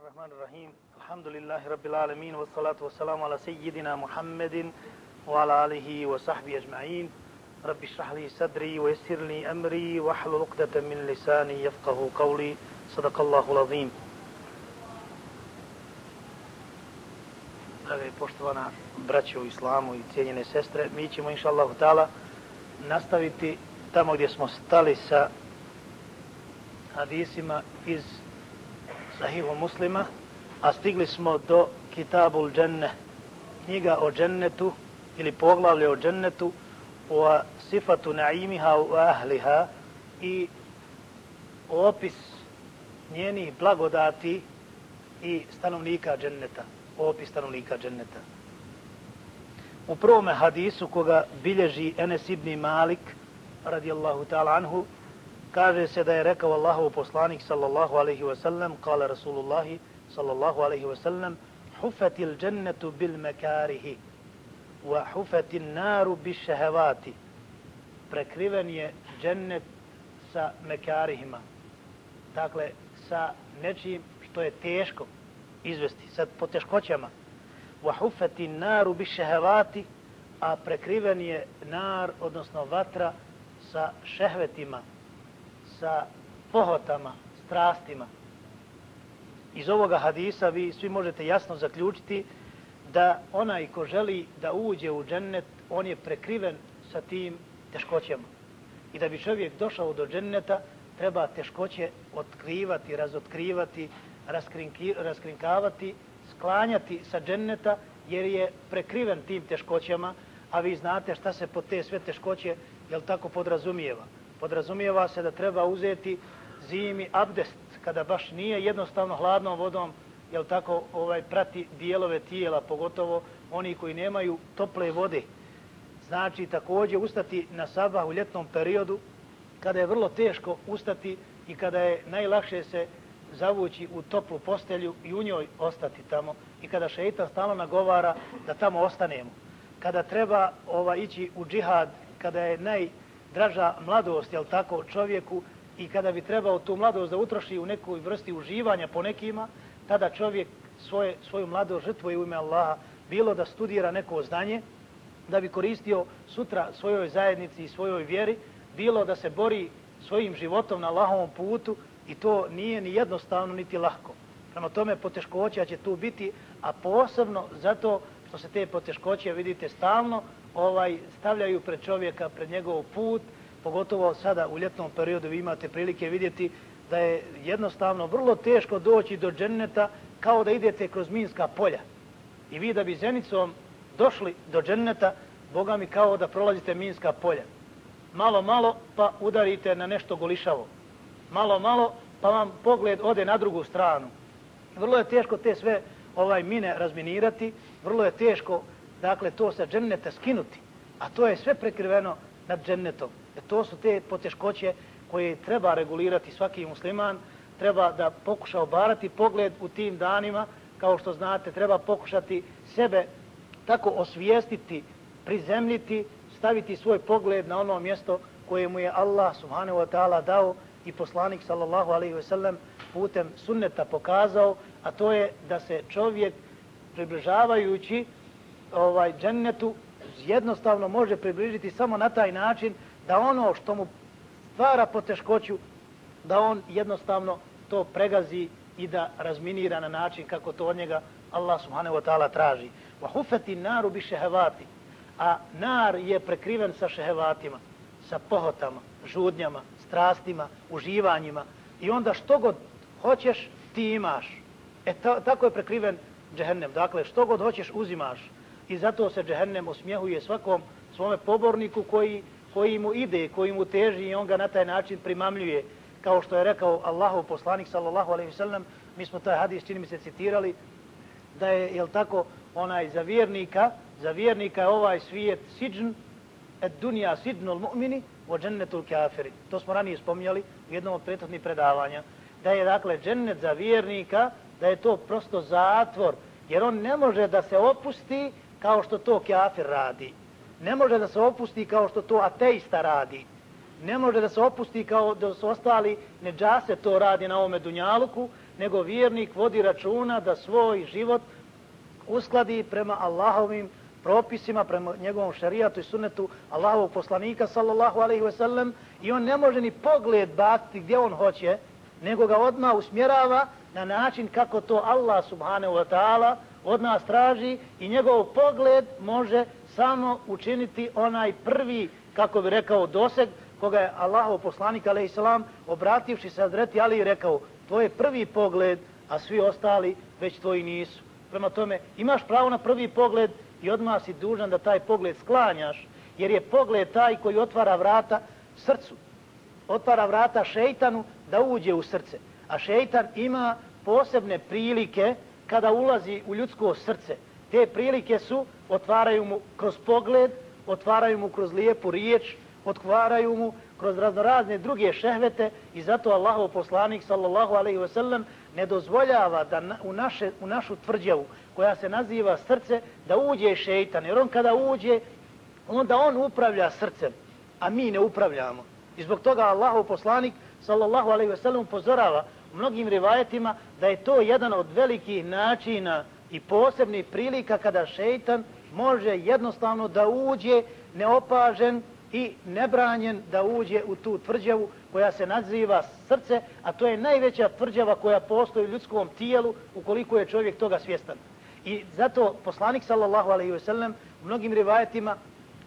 الرحمن الرحيم الحمد لله رب العالمين والصلاة والسلام على سيدنا محمد وعلى آله وصحبه أجمعين رب اشرح لي صدري ويسر لي أمري واحلل عقدة من لساني يفقه قولي صدق الله العظيم Drage poštovana braće u islamu i cijenjene sestre, mi ćemo inša Allahu ta'ala nastaviti tamo gdje smo stali sa hadisima iz sahihu muslima, a stigli smo do Kitabul Dženne, knjiga o džennetu ili poglavlje o džennetu o sifatu naimiha u ahliha i opis njenih blagodati i stanovnika dženneta, opis stanovnika dženneta. U prvome hadisu koga bilježi Enes ibn Malik, radijallahu ta'ala anhu, kaže se da je rekao Allahov poslanik sallallahu alaihi wa sallam, kala Rasulullahi sallallahu alaihi wa sallam, hufetil džennetu bil mekarihi, wa hufetil naru bi šehevati. Prekriven je džennet sa mekarihima. Dakle, sa nečim što je teško izvesti, sa poteškoćama. Wa hufetil naru bi šehevati, a prekriven je nar, odnosno vatra, sa šehvetima, sa pohotama, strastima. Iz ovoga hadisa vi svi možete jasno zaključiti da onaj ko želi da uđe u džennet, on je prekriven sa tim teškoćama. I da bi čovjek došao do dženneta, treba teškoće otkrivati, razotkrivati, raskrinkavati, sklanjati sa dženneta, jer je prekriven tim teškoćama, a vi znate šta se po te sve teškoće, jel tako podrazumijeva podrazumijeva se da treba uzeti zimi abdest kada baš nije jednostavno hladnom vodom jel tako ovaj prati dijelove tijela pogotovo oni koji nemaju tople vode. Znači također ustati na sabah u ljetnom periodu kada je vrlo teško ustati i kada je najlakše se zavući u toplu postelju i u njoj ostati tamo. I kada šeitan stalno nagovara da tamo ostanemo. Kada treba ova ići u džihad kada je naj draža mladost, jel tako, čovjeku i kada bi trebao tu mladost da utroši u nekoj vrsti uživanja po nekima, tada čovjek svoje, svoju mladost žrtvuje u ime Allaha, bilo da studira neko znanje, da bi koristio sutra svojoj zajednici i svojoj vjeri, bilo da se bori svojim životom na Allahovom putu i to nije ni jednostavno niti lahko. Prema tome poteškoća će tu biti, a posebno zato što se te poteškoće vidite stalno ovaj stavljaju pred čovjeka, pred njegov put, pogotovo sada u ljetnom periodu vi imate prilike vidjeti da je jednostavno vrlo teško doći do dženneta kao da idete kroz minska polja. I vi da bi zenicom došli do dženneta, Boga mi kao da prolazite minska polja. Malo, malo pa udarite na nešto golišavo. Malo, malo pa vam pogled ode na drugu stranu. Vrlo je teško te sve ovaj mine razminirati, vrlo je teško dakle, to sa dženneta skinuti, a to je sve prekriveno nad džennetom. E to su te poteškoće koje treba regulirati svaki musliman, treba da pokuša obarati pogled u tim danima, kao što znate, treba pokušati sebe tako osvijestiti, prizemljiti, staviti svoj pogled na ono mjesto koje mu je Allah subhanahu wa ta'ala dao i poslanik sallallahu alaihi ve sellem putem sunneta pokazao, a to je da se čovjek približavajući ovaj džennetu jednostavno može približiti samo na taj način da ono što mu stvara poteškoću da on jednostavno to pregazi i da razminira na način kako to od njega Allah subhanahu wa ta'ala traži. Wa hufati naru bi šehevati. A nar je prekriven sa šehevatima, sa pohotama, žudnjama, strastima, uživanjima. I onda što god hoćeš, ti imaš. E ta, tako je prekriven džehennem. Dakle, što god hoćeš, uzimaš i zato se džehennem osmjehuje svakom svome poborniku koji, koji mu ide, koji mu teži i on ga na taj način primamljuje. Kao što je rekao Allahov poslanik sallallahu alaihi sallam, mi smo taj hadis čini mi se citirali, da je, jel tako, onaj za vjernika, za vjernika je ovaj svijet siđn, et dunja sidnul mu'mini, o džennetul kafiri. To smo ranije spominjali u jednom od prethodnih predavanja. Da je, dakle, džennet za vjernika, da je to prosto zatvor, jer on ne može da se opusti kao što to kafir radi. Ne može da se opusti kao što to ateista radi. Ne može da se opusti kao da su ostali neđase to radi na ovome dunjaluku, nego vjernik vodi računa da svoj život uskladi prema Allahovim propisima, prema njegovom šarijatu i sunnetu Allahovog poslanika, sallallahu alaihi ve sellem, i on ne može ni pogled baciti gdje on hoće, nego ga odmah usmjerava na način kako to Allah subhanahu wa ta'ala od nas traži i njegov pogled može samo učiniti onaj prvi, kako bi rekao, doseg koga je Allahov poslanik, alaihi islam, obrativši se Azreti Ali rekao, to je prvi pogled, a svi ostali već tvoji nisu. Prema tome, imaš pravo na prvi pogled i odmah si dužan da taj pogled sklanjaš, jer je pogled taj koji otvara vrata srcu. Otvara vrata šeitanu da uđe u srce. A šeitan ima posebne prilike kada ulazi u ljudsko srce. Te prilike su, otvaraju mu kroz pogled, otvaraju mu kroz lijepu riječ, otvaraju mu kroz raznorazne druge šehvete i zato Allahov poslanik sallallahu alaihi ve sellem ne dozvoljava da na, u, naše, u našu tvrđavu koja se naziva srce da uđe šeitan jer on kada uđe onda on upravlja srcem a mi ne upravljamo i zbog toga Allahov poslanik sallallahu alaihi ve sellem upozorava u mnogim rivajetima da je to jedan od velikih načina i posebnih prilika kada šeitan može jednostavno da uđe neopažen i nebranjen da uđe u tu tvrđavu koja se naziva srce, a to je najveća tvrđava koja postoji u ljudskom tijelu ukoliko je čovjek toga svjestan. I zato poslanik sallallahu alaihi wasallam u mnogim rivajetima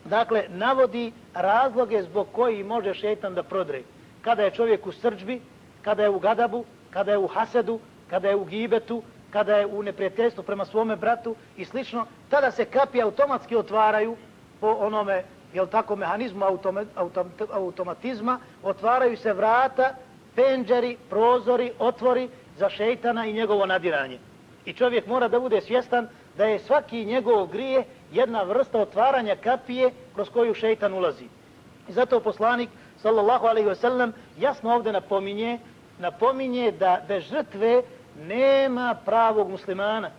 dakle navodi razloge zbog koji može šeitan da prodre. Kada je čovjek u srđbi, kada je u gadabu, kada je u hasedu, kada je u gibetu, kada je u neprijateljstvu prema svome bratu i slično, tada se kapi automatski otvaraju po onome jel tako, mehanizmu automatizma, otvaraju se vrata, penđeri, prozori, otvori za šeitana i njegovo nadiranje. I čovjek mora da bude svjestan da je svaki njegov grije jedna vrsta otvaranja kapije kroz koju šeitan ulazi. I zato poslanik, sallallahu alaihi wasallam, jasno ovdje napominje, napominje da bez žrtve nema pravog muslimana.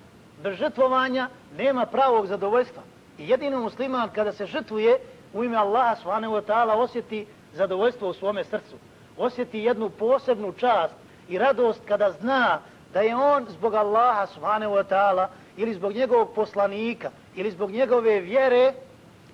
Bez žrtvovanja nema pravog zadovoljstva. I jedino musliman kada se žrtvuje, u ime Allaha subhanahu wa ta'ala osjeti zadovoljstvo u svome srcu. Osjeti jednu posebnu čast i radost kada zna da je on zbog Allaha subhanahu wa ta'ala ili zbog njegovog poslanika ili zbog njegove vjere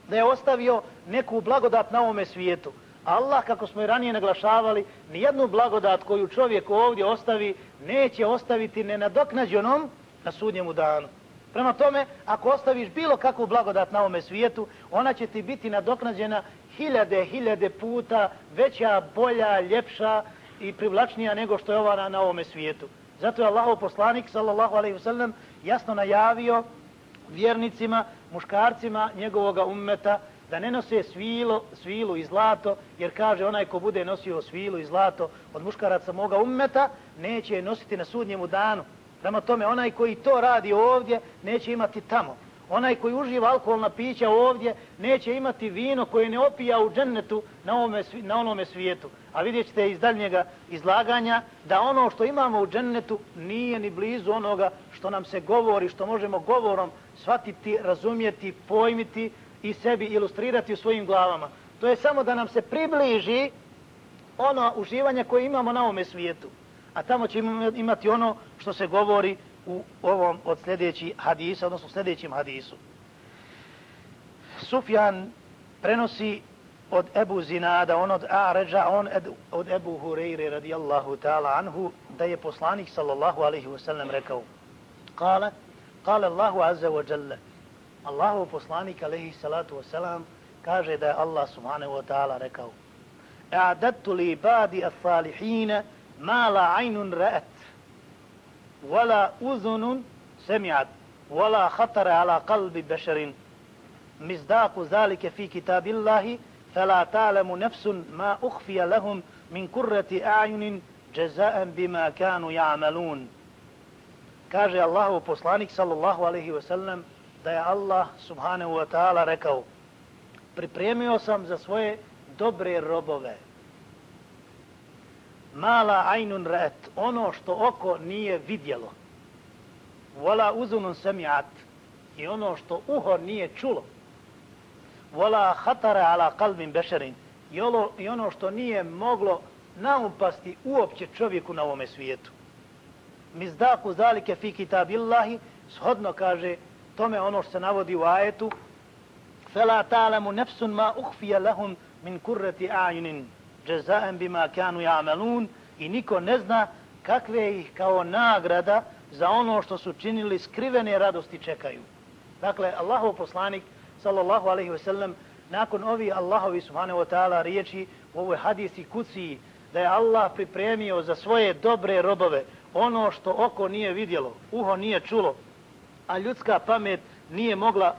da je ostavio neku blagodat na ovome svijetu. Allah, kako smo i ranije naglašavali, nijednu blagodat koju čovjek ovdje ostavi, neće ostaviti nenadoknađenom na sudnjemu danu. Prema tome, ako ostaviš bilo kakvu blagodat na ovome svijetu, ona će ti biti nadoknađena hiljade, hiljade puta veća, bolja, ljepša i privlačnija nego što je ova na, na ovome svijetu. Zato je Allahov poslanik, sallallahu alaihi wasallam, jasno najavio vjernicima, muškarcima njegovog ummeta, da ne nose svilo, svilu i zlato, jer kaže onaj ko bude nosio svilu i zlato od muškaraca moga ummeta, neće je nositi na sudnjemu danu. Prema tome, onaj koji to radi ovdje, neće imati tamo. Onaj koji uživa alkoholna pića ovdje, neće imati vino koje ne opija u džennetu na, ovome, na onome svijetu. A vidjet ćete iz daljnjega izlaganja da ono što imamo u džennetu nije ni blizu onoga što nam se govori, što možemo govorom shvatiti, razumjeti, pojmiti i sebi ilustrirati u svojim glavama. To je samo da nam se približi ono uživanje koje imamo na ovome svijetu a tamo će imati ono što se govori u ovom od sljedeći hadisa, odnosno u sljedećem hadisu. Sufjan prenosi od Ebu Zinada, on od Aređa, on ed, od Ebu Hureyre radijallahu ta'ala anhu, da je poslanik sallallahu alaihi wasallam rekao, kale, kale Allahu azza wa jalla, Allahu poslanik alaihi wa sallam, kaže da je Allah subhanahu wa ta'ala rekao, A'dadtu li ibadi as-salihina ما لا عين رأت ولا أذن سمعت ولا خطر على قلب بشر مصداق ذلك في كتاب الله فلا تعلم نفس ما أخفي لهم من كرة أعين جزاء بما كانوا يعملون kaže Allahu poslanik sallallahu alaihi wasallam da je Allah subhanahu wa ta'ala rekao pripremio sam za svoje dobre robove mala ajnun ret, ono što oko nije vidjelo. Vola uzunun samiat, i ono što uho nije čulo. Vola khatara ala kalbin bešerin, i, ono, što nije moglo naupasti uopće čovjeku na ovome svijetu. mizdaku zalike fi kitabillahi, shodno kaže tome ono što se navodi u ajetu fela ta'lamu nafsun ma ukhfiya lahum min qurrati a'yunin jazaan bima kanu ya'malun. I niko ne zna kakve ih kao nagrada za ono što su činili skrivene radosti čekaju. Dakle Allahov poslanik sallallahu alaihi ve sellem nakon ovi Allahovi subhanahu wa ta'ala riječi u ovoj hadisi kuci da je Allah pripremio za svoje dobre robove ono što oko nije vidjelo, uho nije čulo, a ljudska pamet nije mogla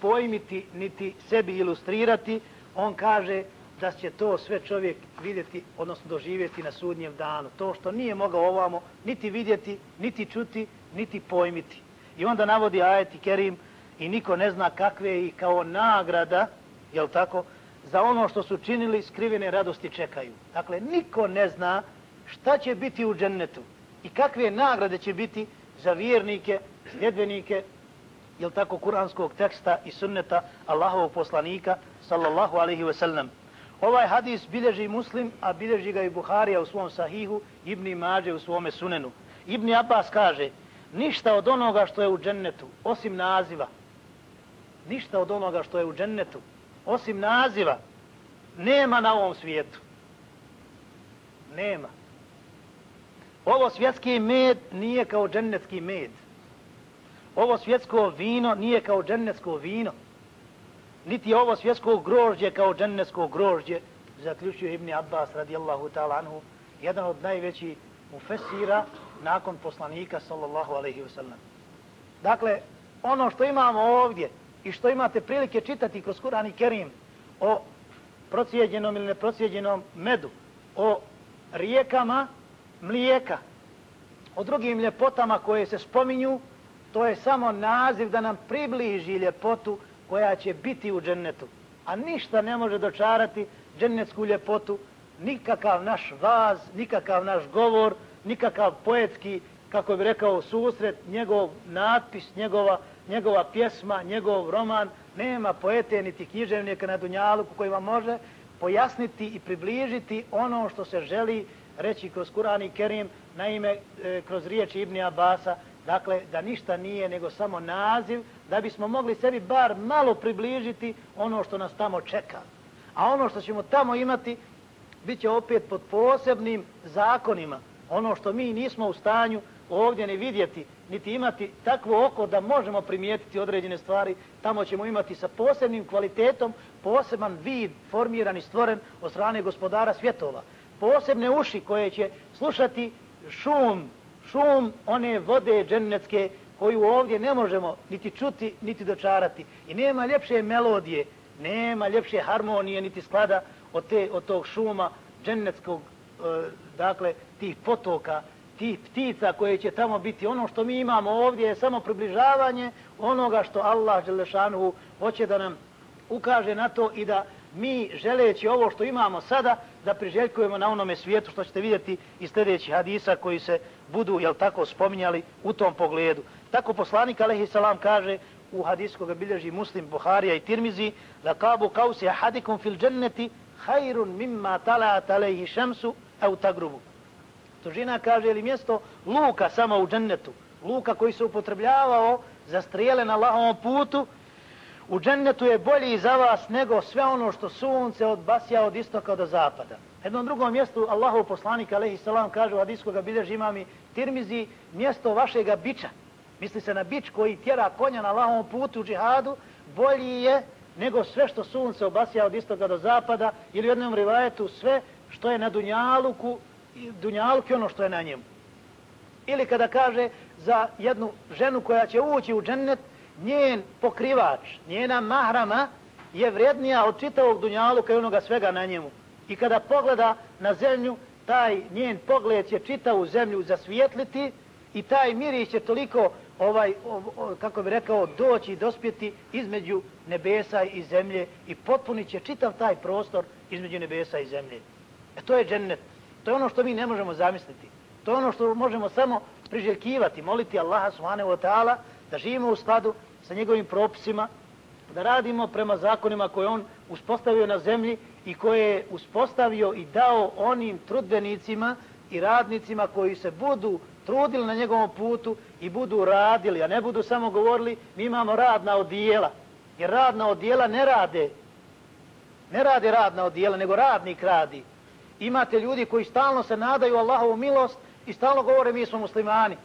pojmiti niti sebi ilustrirati, on kaže da će to sve čovjek vidjeti, odnosno doživjeti na sudnjem danu. To što nije mogao ovamo niti vidjeti, niti čuti, niti pojmiti. I onda navodi ajeti Kerim i niko ne zna kakve i kao nagrada, jel tako, za ono što su činili skrivene radosti čekaju. Dakle, niko ne zna šta će biti u džennetu i kakve nagrade će biti za vjernike, sljedbenike, jel tako, kuranskog teksta i sunneta Allahovog poslanika, sallallahu alaihi ve sellem. Ovaj hadis bilježi muslim, a bilježi ga i Buharija u svom sahihu, Ibni Mađe u svome sunenu. Ibni Abbas kaže, ništa od onoga što je u džennetu, osim naziva, ništa od onoga što je u džennetu, osim naziva, nema na ovom svijetu. Nema. Ovo svjetski med nije kao džennetski med. Ovo svjetsko vino nije kao džennetsko vino. Niti ovo svjetsko grožđe kao džennetsko grožđe, zaključio Ibni Abbas radijallahu ta'ala anhu, jedan od najvećih mufesira nakon poslanika sallallahu alaihi wa sallam. Dakle, ono što imamo ovdje i što imate prilike čitati kroz Kur'an i Kerim o procijeđenom ili neprocijeđenom medu, o rijekama mlijeka, o drugim ljepotama koje se spominju, to je samo naziv da nam približi ljepotu koja će biti u džennetu. A ništa ne može dočarati džennetsku ljepotu, nikakav naš vaz, nikakav naš govor, nikakav poetski, kako bi rekao, susret, njegov natpis, njegova, njegova pjesma, njegov roman, nema poete niti književnika na Dunjalu koji vam može pojasniti i približiti ono što se želi reći kroz Kur'an i Kerim, naime e, kroz riječi Ibni Abasa, dakle da ništa nije nego samo naziv, da bismo mogli sebi bar malo približiti ono što nas tamo čeka. A ono što ćemo tamo imati, bit će opet pod posebnim zakonima. Ono što mi nismo u stanju ovdje ni vidjeti, niti imati takvo oko da možemo primijetiti određene stvari, tamo ćemo imati sa posebnim kvalitetom, poseban vid formiran i stvoren od strane gospodara svjetova posebne uši koje će slušati šum, šum one vode džennetske koju ovdje ne možemo niti čuti, niti dočarati. I nema ljepše melodije, nema ljepše harmonije, niti sklada od, te, od tog šuma džennetskog, e, dakle, tih potoka, tih ptica koje će tamo biti. Ono što mi imamo ovdje je samo približavanje onoga što Allah Đelešanu hoće da nam ukaže na to i da mi želeći ovo što imamo sada da priželjkujemo na onome svijetu što ćete vidjeti iz sljedećih hadisa koji se budu, jel tako, spominjali u tom pogledu. Tako poslanik alaihi salam kaže u hadisu koga bilježi muslim Buharija i Tirmizi la kabu kausi ahadikum fil dženneti hajrun mimma talaat alaihi šemsu au tagrubu. Tužina kaže ili mjesto luka samo u džennetu, luka koji se upotrebljavao za strijele na Allahovom putu, u džennetu je bolji za vas nego sve ono što sunce odbasja od istoka do zapada. Jednom drugom mjestu Allahov poslanik alejhi selam kaže u hadisku ga bilježi imami Tirmizi mjesto vašega biča. Misli se na bič koji tjera konja na Allahovom putu u džihadu, bolji je nego sve što sunce obasja od istoka do zapada ili u jednom rivajetu sve što je na dunjaluku, dunjaluku ono što je na njemu. Ili kada kaže za jednu ženu koja će ući u džennet, njen pokrivač, njena mahrama je vrednija od čitavog dunjaluka i onoga svega na njemu. I kada pogleda na zemlju, taj njen pogled će čitavu zemlju zasvijetliti i taj miris će toliko, ovaj, kako bi rekao, doći i dospjeti između nebesa i zemlje i potpunit će čitav taj prostor između nebesa i zemlje. E to je džennet. To je ono što mi ne možemo zamisliti. To je ono što možemo samo priželjkivati, moliti Allaha subhanahu wa ta'ala da živimo u skladu sa njegovim propisima, da radimo prema zakonima koje on uspostavio na zemlji i koje je uspostavio i dao onim trudbenicima i radnicima koji se budu trudili na njegovom putu i budu radili, a ne budu samo govorili mi imamo radna odijela. Jer radna odijela ne rade. Ne rade radna odijela, nego radnik radi. Imate ljudi koji stalno se nadaju Allahovu milost i stalno govore mi smo muslimani.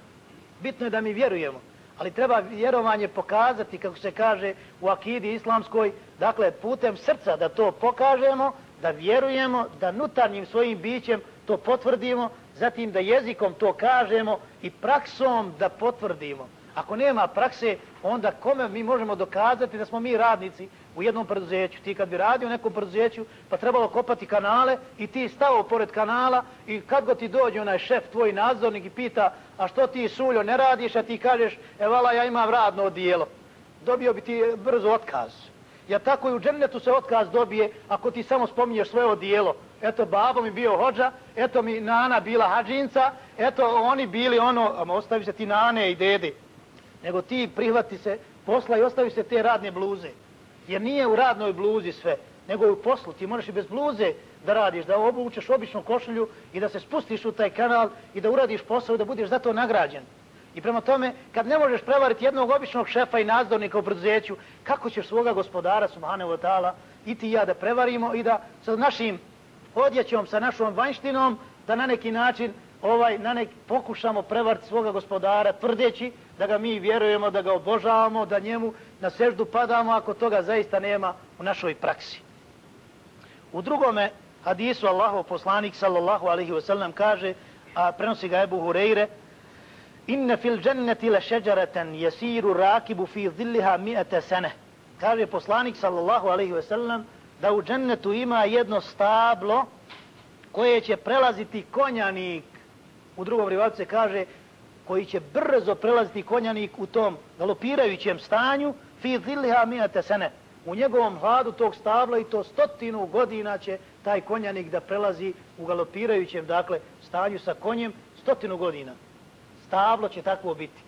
Bitno je da mi vjerujemo. Ali treba vjerovanje pokazati, kako se kaže u akidi islamskoj, dakle putem srca da to pokažemo, da vjerujemo, da nutarnjim svojim bićem to potvrdimo, zatim da jezikom to kažemo i praksom da potvrdimo. Ako nema prakse, onda kome mi možemo dokazati da smo mi radnici u jednom preduzeću? Ti kad bi radio u nekom preduzeću, pa trebalo kopati kanale i ti stao pored kanala i kad go ti dođe onaj šef, tvoj nadzornik i pita a što ti suljo ne radiš, a ti kažeš evala ja imam radno odijelo. Dobio bi ti brzo otkaz. Ja tako i u džennetu se otkaz dobije ako ti samo spominješ svoje odijelo. Eto, babo mi bio hođa, eto mi nana bila hađinca, eto oni bili ono, ostavi se ti nane i dede nego ti prihvati se posla i ostavi se te radne bluze. Jer nije u radnoj bluzi sve, nego je u poslu. Ti možeš i bez bluze da radiš, da obučeš običnu košulju i da se spustiš u taj kanal i da uradiš posao i da budeš za to nagrađen. I prema tome, kad ne možeš prevariti jednog običnog šefa i nadzornika u preduzeću, kako ćeš svoga gospodara, subhanahu wa ta'ala, i ti ja da prevarimo i da sa našim odjećom, sa našom vanjštinom, da na neki način ovaj na nek pokušamo prevariti svoga gospodara tvrdeći da ga mi vjerujemo, da ga obožavamo, da njemu na seždu padamo ako toga zaista nema u našoj praksi. U drugome hadisu Allahov poslanik sallallahu alaihi wasallam kaže, a prenosi ga Ebu Hureyre, inne fil dženneti le šeđareten jesiru rakibu fi zilliha mi'ete sene. Kaže poslanik sallallahu alaihi wasallam da u džennetu ima jedno stablo koje će prelaziti konjanik u drugom rivatu se kaže koji će brzo prelaziti konjanik u tom galopirajućem stanju fi zilliha mijate sene. U njegovom hladu tog stabla i to stotinu godina će taj konjanik da prelazi u galopirajućem dakle stanju sa konjem stotinu godina. Stablo će takvo biti.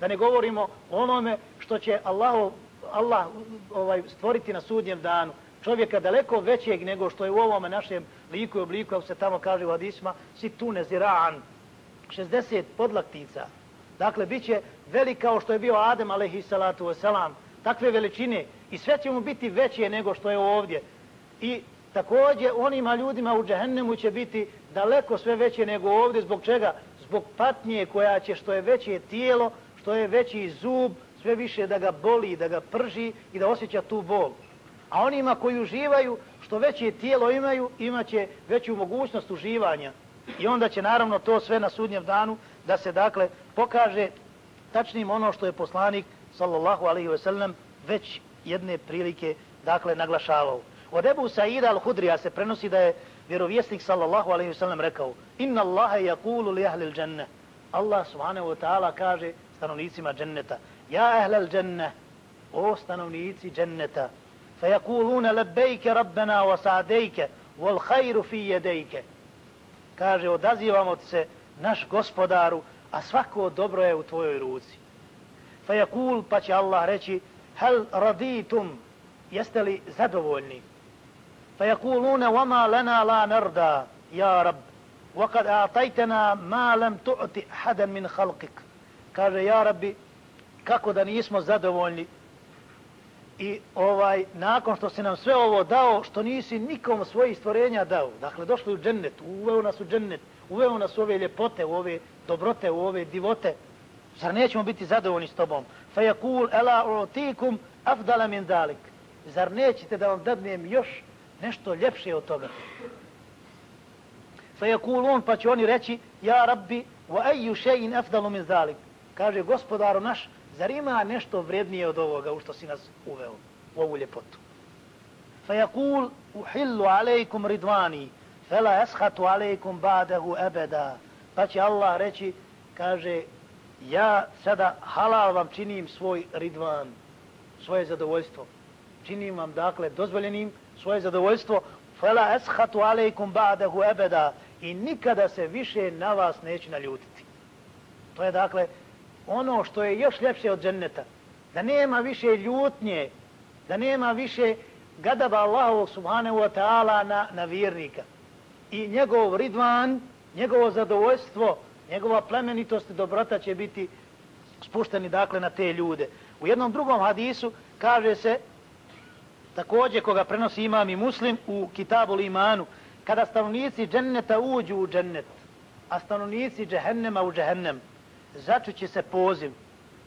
Da ne govorimo o onome što će Allah, Allah ovaj, stvoriti na sudnjem danu. Čovjeka daleko većeg nego što je u ovome našem liku i obliku, ako se tamo kaže u hadisma, si tu neziraan, 60 podlaktica. Dakle, bit će velik kao što je bio Adem, alaihi salatu wasalam, takve veličine. I sve će mu biti veće nego što je ovdje. I također onima ljudima u džahennemu će biti daleko sve veće nego ovdje. Zbog čega? Zbog patnje koja će što je veće tijelo, što je veći zub, sve više da ga boli, da ga prži i da osjeća tu bol. A onima koji uživaju, što veće tijelo imaju, imaće veću mogućnost uživanja. I onda će naravno to sve na sudnjem danu da se dakle pokaže tačnim ono što je poslanik sallallahu alaihi ve sellem već jedne prilike dakle naglašavao. Od Ebu Sa'ida al-Hudrija se prenosi da je vjerovjesnik sallallahu alaihi ve sellem rekao Inna Allahe yakulu li ahli al-jannah Allah subhanahu wa ta'ala kaže stanovnicima dženneta Ja ahli al-jannah o stanovnici dženneta fe yakuluna labbayka rabbana wa sa'dayka wal khayru fi yadayka kaže odazivamo se naš gospodaru, a svako dobro je u tvojoj ruci. Fa yakul pa će Allah reći hal raditum jeste li zadovoljni? Fa yakuluna wama lana la narda ya rab wa kad a'taytana ma lam tu'ti ahadan min khalqik. Kaže ja rabbi kako da nismo zadovoljni i ovaj nakon što se nam sve ovo dao, što nisi nikom svojih stvorenja dao. Dakle, došli u džennet, uveo nas u džennet, uveo nas u ove ljepote, u ove dobrote, u ove divote. Zar nećemo biti zadovoljni s tobom? Fa yakul ela utikum afdala min dalik. Zar nećete da vam dadnem još nešto ljepše od toga? Fa yakulun pa će oni reći ja rabbi wa ayu shay'in afdalu min dalik. Kaže gospodaru naš, Zar ima nešto vrednije od ovoga u što si nas uveo u ovu ljepotu? Fa yakul uhillu alejkum ridvani, fela eshatu alejkum ba'dahu ebeda. Pa će Allah reći, kaže, ja sada halal vam činim svoj ridvan, svoje zadovoljstvo. Činim vam, dakle, dozvoljenim svoje zadovoljstvo, fela eshatu alejkum ba'dahu ebeda. I nikada se više na vas neće naljutiti. To je, dakle, ono što je još ljepše od dženneta, da nema više ljutnje, da nema više gadaba Allahovog subhanahu wa ta'ala na, na vjernika. I njegov ridvan, njegovo zadovoljstvo njegova plemenitost i dobrota će biti spušteni dakle na te ljude. U jednom drugom hadisu kaže se također koga prenosi imam i muslim u kitabu imanu kada stanovnici dženneta uđu u džennet a stanovnici džehennema u džehennem začuće se poziv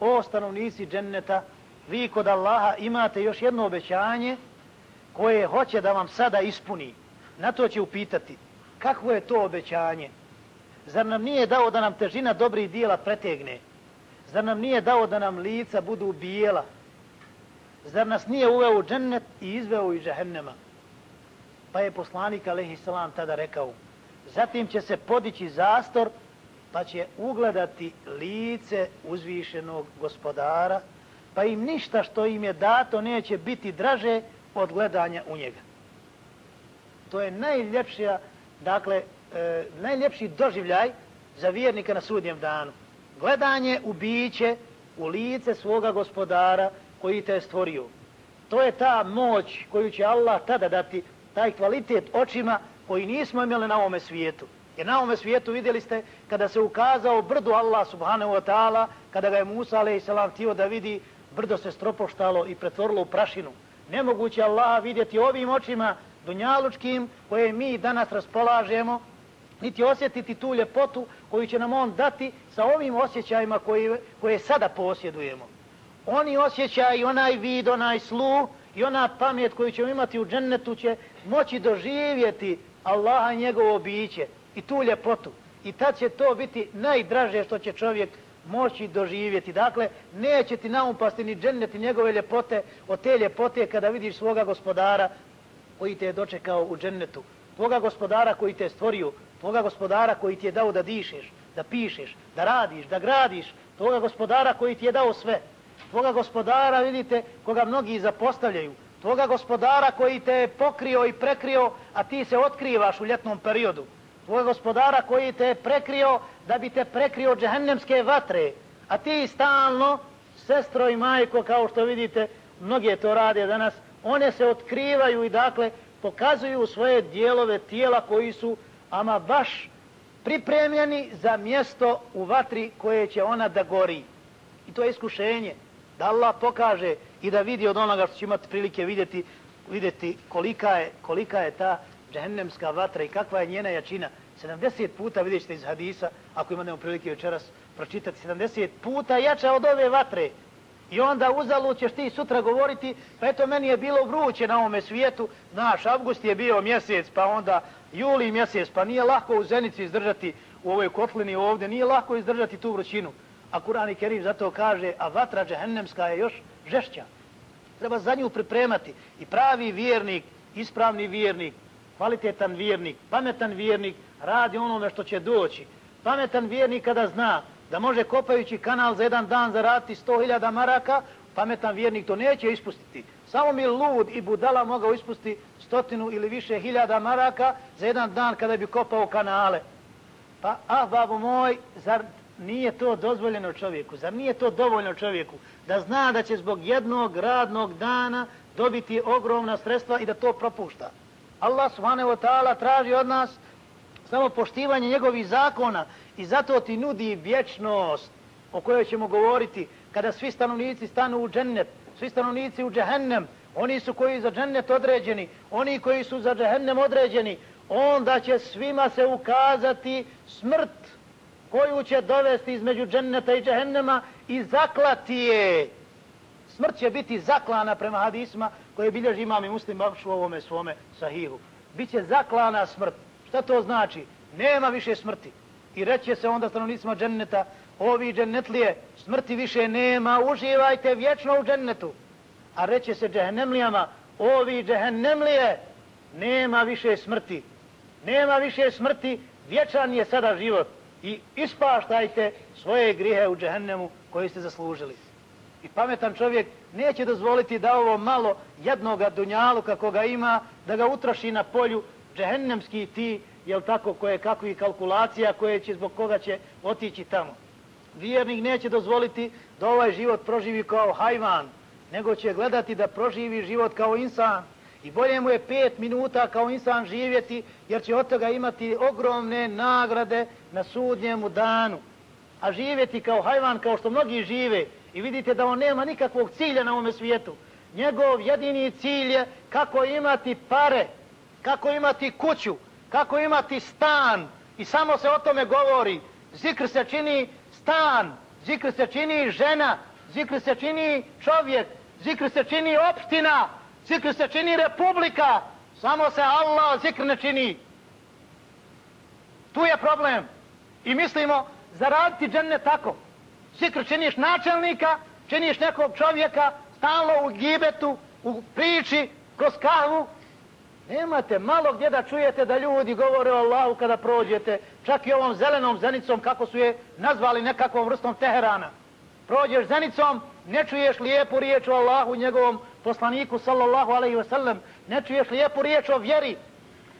o stanovnici dženneta vi kod Allaha imate još jedno obećanje koje hoće da vam sada ispuni na to će upitati kakvo je to obećanje zar nam nije dao da nam težina dobrih dijela pretegne Zar nam nije dao da nam lica budu bijela? Zar nas nije uveo u džennet i izveo iz džehennema? Pa je poslanik alaihi salam tada rekao, zatim će se podići zastor, pa će ugledati lice uzvišenog gospodara, pa im ništa što im je dato neće biti draže od gledanja u njega. To je najljepšija, dakle, e, najljepši doživljaj za vjernika na sudnjem danu gledanje u biće, u lice svoga gospodara koji te je stvorio. To je ta moć koju će Allah tada dati, taj kvalitet očima koji nismo imali na ovome svijetu. Jer na ovome svijetu vidjeli ste kada se ukazao brdu Allah subhanahu wa ta'ala, kada ga je Musa a.s. htio da vidi, brdo se stropoštalo i pretvorilo u prašinu. Nemoguće Allah vidjeti ovim očima dunjalučkim koje mi danas raspolažemo, niti osjetiti tu ljepotu koju će nam on dati sa ovim osjećajima koje, koje sada posjedujemo. Oni osjećaj, onaj vid, onaj slu i ona pamet koju ćemo imati u džennetu će moći doživjeti Allaha njegovo biće i tu ljepotu. I tad će to biti najdraže što će čovjek moći doživjeti. Dakle, neće ti naumpasti ni džennet njegove ljepote od te ljepote kada vidiš svoga gospodara koji te je dočekao u džennetu. Tvoga gospodara koji te je stvorio, toga gospodara koji ti je dao da dišeš, da pišeš, da radiš, da gradiš, toga gospodara koji ti je dao sve, toga gospodara, vidite, koga mnogi zapostavljaju, toga gospodara koji te je pokrio i prekrio, a ti se otkrivaš u ljetnom periodu, tvoj gospodara koji te je prekrio da bi te prekrio džehennemske vatre, a ti stalno, sestro i majko, kao što vidite, mnoge to rade danas, one se otkrivaju i dakle pokazuju svoje dijelove tijela koji su ama baš pripremljeni za mjesto u vatri koje će ona da gori. I to je iskušenje. Da Allah pokaže i da vidi od onoga što će imati prilike vidjeti, vidjeti kolika, je, kolika je ta džehennemska vatra i kakva je njena jačina. 70 puta vidjet ćete iz hadisa, ako imamo prilike večeras pročitati, 70 puta jača od ove vatre. I onda uzalu ćeš ti sutra govoriti, pa eto meni je bilo vruće na ovome svijetu, znaš, avgust je bio mjesec, pa onda juli mjesec, pa nije lako u Zenici izdržati u ovoj kotlini ovdje, nije lako izdržati tu vrućinu. A Kur'an i Kerim zato kaže, a vatra džehennemska je još žešća. Treba za nju pripremati. I pravi vjernik, ispravni vjernik, kvalitetan vjernik, pametan vjernik, radi onome što će doći. Pametan vjernik kada zna da može kopajući kanal za jedan dan zaraditi 100.000 maraka, pametan vjernik to neće ispustiti. Samo mi lud i budala mogao ispustiti stotinu ili više hiljada maraka za jedan dan kada bi kopao kanale. Pa, ah, babo moj, zar nije to dozvoljeno čovjeku? Zar nije to dovoljno čovjeku da zna da će zbog jednog radnog dana dobiti ogromna sredstva i da to propušta? Allah subhanahu wa ta'ala traži od nas samo poštivanje njegovih zakona i zato ti nudi vječnost o kojoj ćemo govoriti kada svi stanovnici stanu u džennet, svi stanovnici u džehennem, oni su koji za džennet određeni, oni koji su za džehennem određeni, onda će svima se ukazati smrt koju će dovesti između dženneta i džehennema i zaklati je. Smrt će biti zaklana prema hadisma koje bilježi imam i muslim baš u ovome svome sahihu. Biće zaklana smrt. Šta to znači? Nema više smrti. I reće se onda stanovnicima dženneta, ovi džennetlije, smrti više nema, uživajte vječno u džennetu. A reće se džehennemlijama, ovi džehennemlije, nema više smrti. Nema više smrti, vječan je sada život. I ispaštajte svoje grihe u džehennemu koje ste zaslužili. I pametan čovjek neće dozvoliti da ovo malo jednoga dunjalu kako ga ima, da ga utroši na polju džehennemski ti, jel tako, koje kakvi kalkulacija koje će, zbog koga će otići tamo. Vjernik neće dozvoliti da ovaj život proživi kao hajvan, nego će gledati da proživi život kao insan I bolje mu je pet minuta kao insan živjeti, jer će od toga imati ogromne nagrade na sudnjemu danu. A živjeti kao hajvan, kao što mnogi žive, i vidite da on nema nikakvog cilja na ovome svijetu. Njegov jedini cilj je kako imati pare, kako imati kuću, kako imati stan. I samo se o tome govori. Zikr se čini stan, zikr se čini žena, zikr se čini čovjek, zikr se čini opština, zikr se čini republika. Samo se Allah zikr ne čini. Tu je problem. I mislimo zaraditi dženne tako. Zikr činiš načelnika, činiš nekog čovjeka, stalo u gibetu, u priči, kroz kahvu. Nemate malo gdje da čujete da ljudi govore o Allahu kada prođete, čak i ovom zelenom zenicom, kako su je nazvali nekakvom vrstom Teherana. Prođeš zenicom, ne čuješ lijepu riječ o Allahu, njegovom poslaniku, sallallahu alaihi ve sellem, ne čuješ lijepu riječ o vjeri,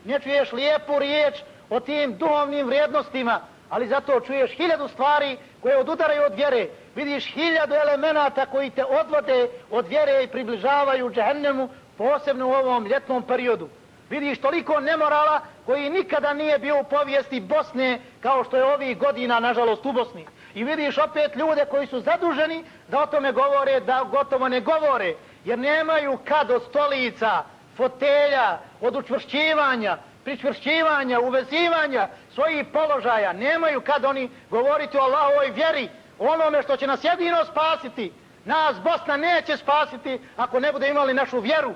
ne čuješ lijepu riječ o tim duhovnim vrijednostima, ali zato čuješ hiljadu stvari koje odudaraju od vjere. Vidiš hiljadu elemenata koji te odvode od vjere i približavaju džehennemu, posebno u ovom ljetnom periodu. Vidiš toliko nemorala koji nikada nije bio u povijesti Bosne kao što je ovih godina, nažalost, u Bosni. I vidiš opet ljude koji su zaduženi da o tome govore, da gotovo ne govore, jer nemaju kad od stolica, fotelja, od učvršćivanja, pričvršćivanja, uvezivanja svojih položaja. Nemaju kad oni govoriti o Allahovoj vjeri, onome što će nas jedino spasiti. Nas Bosna neće spasiti ako ne bude imali našu vjeru.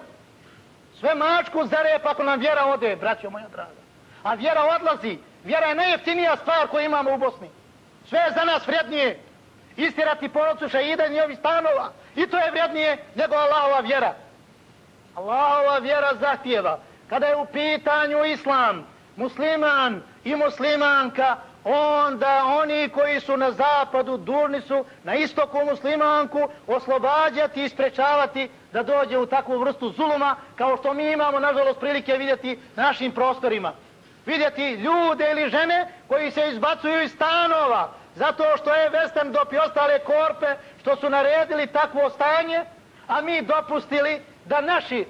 Sve mačku zarep ako nam vjera ode, braćo moja draga. A vjera odlazi. Vjera je najjeftinija stvar koju imamo u Bosni. Sve je za nas vrednije. Istirati porodcu šaida i njihovi stanova. I to je vrednije nego Allahova vjera. Allahova vjera zahtijeva. kada je u pitanju islam, musliman i muslimanka, onda oni koji su na zapadu durni su na istoku muslimanku oslobađati i sprečavati da dođe u takvu vrstu zuluma kao što mi imamo nažalost prilike vidjeti na našim prostorima. Vidjeti ljude ili žene koji se izbacuju iz stanova zato što je Western dop i ostale korpe što su naredili takvo stanje, a mi dopustili da naši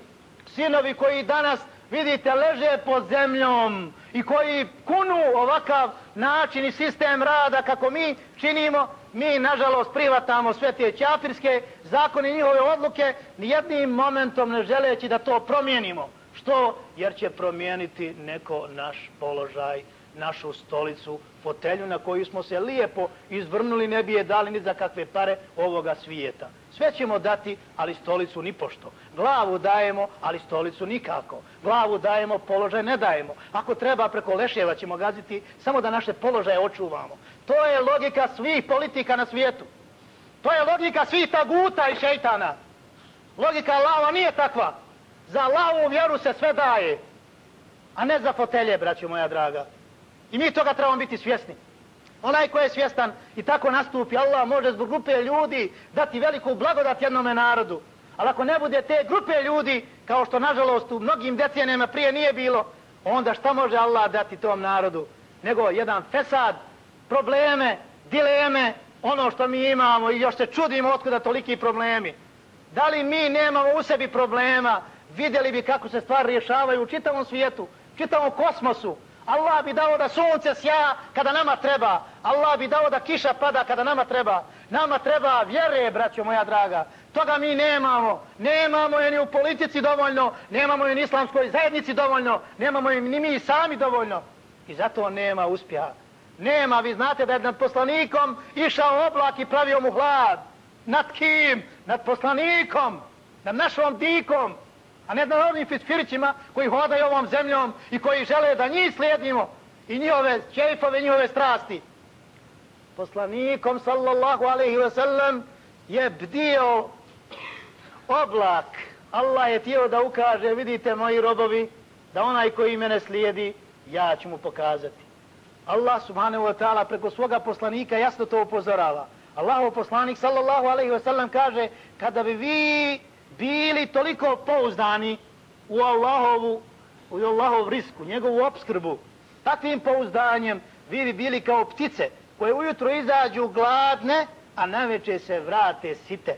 sinovi koji danas vidite, leže pod zemljom i koji kunu ovakav način i sistem rada kako mi činimo, mi nažalost privatamo sve te čafirske zakone i njihove odluke, nijednim momentom ne želeći da to promijenimo. Što? Jer će promijeniti neko naš položaj, našu stolicu, fotelju na koju smo se lijepo izvrnuli, ne bi je dali ni za kakve pare ovoga svijeta. Sve ćemo dati, ali stolicu ni pošto. Glavu dajemo, ali stolicu nikako. Glavu dajemo, položaj ne dajemo. Ako treba, preko leševa ćemo gaziti, samo da naše položaje očuvamo. To je logika svih politika na svijetu. To je logika svih taguta i šeitana. Logika lava nije takva. Za lavu vjeru se sve daje, a ne za fotelje, braću moja draga. I mi toga trebamo biti svjesni. Onaj ko je svjestan i tako nastupi, Allah može zbog grupe ljudi dati veliku blagodat jednome narodu. Ali ako ne bude te grupe ljudi, kao što nažalost u mnogim decenijama prije nije bilo, onda šta može Allah dati tom narodu? Nego jedan fesad, probleme, dileme, ono što mi imamo i još se čudimo otkuda toliki problemi. Da li mi nemamo u sebi problema, vidjeli bi kako se stvari rješavaju u čitavom svijetu, čitavom kosmosu, Allah bi dao da sunce sja kada nama treba. Allah bi dao da kiša pada kada nama treba. Nama treba vjere, braćo moja draga. Toga mi nemamo. Nemamo je ni u politici dovoljno. Nemamo je ni islamskoj zajednici dovoljno. Nemamo je ni mi sami dovoljno. I zato nema uspjeha. Nema, vi znate da je nad poslanikom išao oblak i pravio mu hlad. Nad kim? Nad poslanikom. Nad našom dikom a ne nad ovim fitfirićima koji hodaju ovom zemljom i koji žele da njih slijedimo i njihove čeifove, njihove strasti. Poslanikom, sallallahu alaihi ve sellem, je bdio oblak. Allah je tijelo da ukaže, vidite moji robovi, da onaj koji mene slijedi, ja ću mu pokazati. Allah subhanahu wa ta'ala preko svoga poslanika jasno to upozorava. Allahov poslanik sallallahu alaihi wa sallam kaže kada bi vi bili toliko pouzdani u Allahovu, u Allahov risku, njegovu obskrbu, takvim pouzdanjem vi bi bili kao ptice koje ujutro izađu gladne, a naveče se vrate site.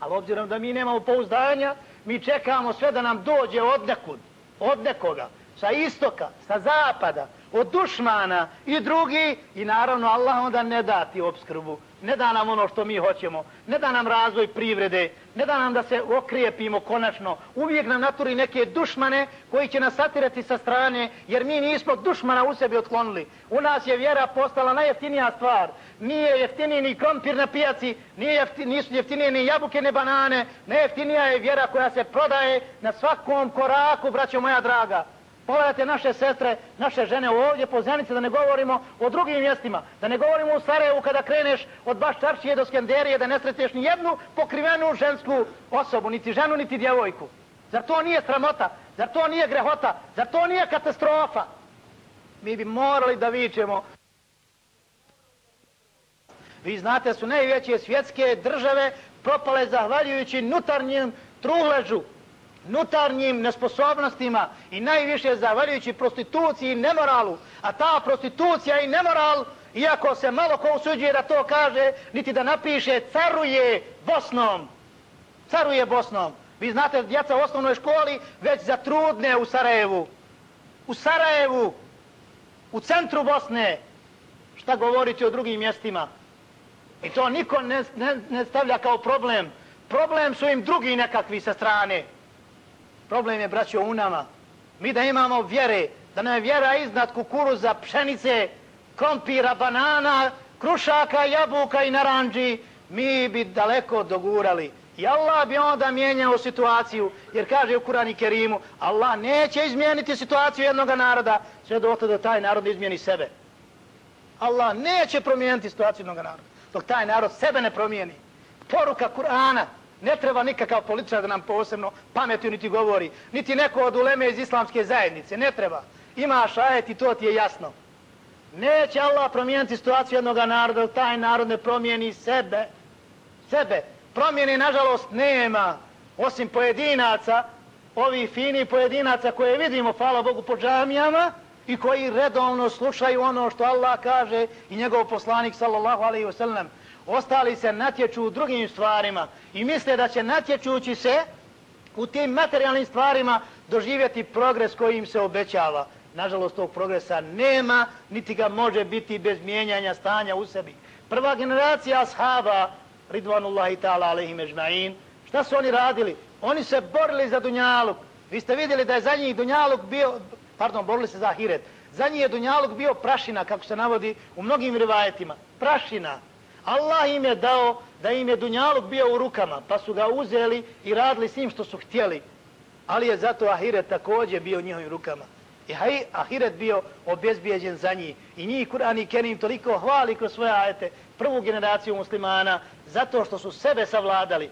Ali obzirom da mi nemamo pouzdanja, Mi čekamo sve da nam dođe od nekud, od nekoga, sa istoka, sa zapada, od dušmana i drugi i naravno Allah onda ne da ti obskrbu, ne da nam ono što mi hoćemo, ne da nam razvoj privrede, ne da nam da se okrijepimo konačno, uvijek nam naturi neke dušmane koji će nas satirati sa strane, jer mi nismo dušmana u sebi otklonili. U nas je vjera postala najjeftinija stvar. Nije jeftiniji ni krompir na pijaci, nije jefti, nisu jeftinije ni jabuke, ni banane, najjeftinija je vjera koja se prodaje na svakom koraku, braćo moja draga. Pogledajte naše sestre, naše žene ovdje po Zenici, da ne govorimo o drugim mjestima, da ne govorimo u Sarajevu kada kreneš od baš Čarčije do Skenderije, da ne sreteš ni jednu pokrivenu žensku osobu, niti ženu, niti djevojku. Zar to nije sramota? Zar to nije grehota? Zar to nije katastrofa? Mi bi morali da vičemo. Vi znate su najveće svjetske države propale zahvaljujući nutarnjem truležu nutarnjim nesposobnostima i najviše zavaljujući prostituciji i nemoralu. A ta prostitucija i nemoral, iako se malo ko usuđuje da to kaže, niti da napiše, caruje Bosnom. Caruje Bosnom. Vi znate, djeca u osnovnoj školi već zatrudne u Sarajevu. U Sarajevu, u centru Bosne. Šta govoriti o drugim mjestima? I to niko ne, ne, ne stavlja kao problem. Problem su im drugi nekakvi sa strane. Problem je, braćo, u nama. Mi da imamo vjere, da nam je vjera iznad kukuruza, pšenice, krompira, banana, krušaka, jabuka i naranđi, mi bi daleko dogurali. I Allah bi onda mijenjao situaciju, jer kaže u Kurani Kerimu, Allah neće izmijeniti situaciju jednog naroda, sve do to da taj narod izmijeni sebe. Allah neće promijeniti situaciju jednog naroda, dok taj narod sebe ne promijeni. Poruka Kur'ana, Ne treba nikakav političar da nam posebno pametio niti govori, niti neko od uleme iz islamske zajednice, ne treba. Imaš ajet i to ti je jasno. Neće Allah promijeniti situaciju jednog naroda, taj narod ne promijeni sebe. Sebe. Promijeni, nažalost, nema, osim pojedinaca, ovi fini pojedinaca koje vidimo, hvala Bogu, po džamijama i koji redovno slušaju ono što Allah kaže i njegov poslanik, sallallahu alaihi wa sallam, ostali se natječu u drugim stvarima i misle da će natječući se u tim materijalnim stvarima doživjeti progres koji im se obećava. Nažalost, tog progresa nema, niti ga može biti bez mijenjanja stanja u sebi. Prva generacija ashaba, Ridvanullahi ta'ala alaihim ežma'in, šta su oni radili? Oni se borili za Dunjaluk. Vi ste vidjeli da je za njih Dunjaluk bio, pardon, borili se za Ahiret. Za njih je Dunjaluk bio prašina, kako se navodi u mnogim rivajetima. Prašina. Allah im je dao da im je Dunjaluk bio u rukama, pa su ga uzeli i radili s njim što su htjeli. Ali je zato Ahiret također bio u njihovim rukama. I Ahiret bio obezbijeđen za njih. I njih Kur'an i Kerim toliko hvali kroz svoje ajete prvu generaciju muslimana zato što su sebe savladali,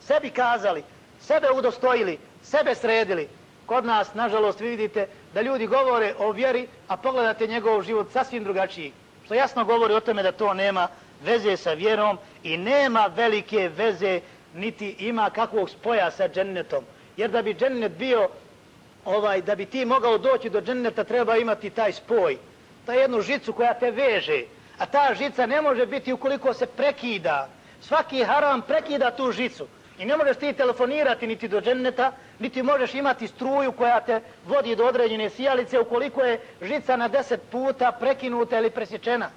sebi kazali, sebe udostojili, sebe sredili. Kod nas, nažalost, vi vidite da ljudi govore o vjeri, a pogledate njegov život sasvim drugačiji. Što jasno govori o tome da to nema veze sa vjerom i nema velike veze niti ima kakvog spoja sa džennetom. Jer da bi džennet bio, ovaj, da bi ti mogao doći do dženneta, treba imati taj spoj. Ta jednu žicu koja te veže. A ta žica ne može biti ukoliko se prekida. Svaki haram prekida tu žicu. I ne možeš ti telefonirati niti do dženneta, niti možeš imati struju koja te vodi do određene sijalice ukoliko je žica na deset puta prekinuta ili presječena.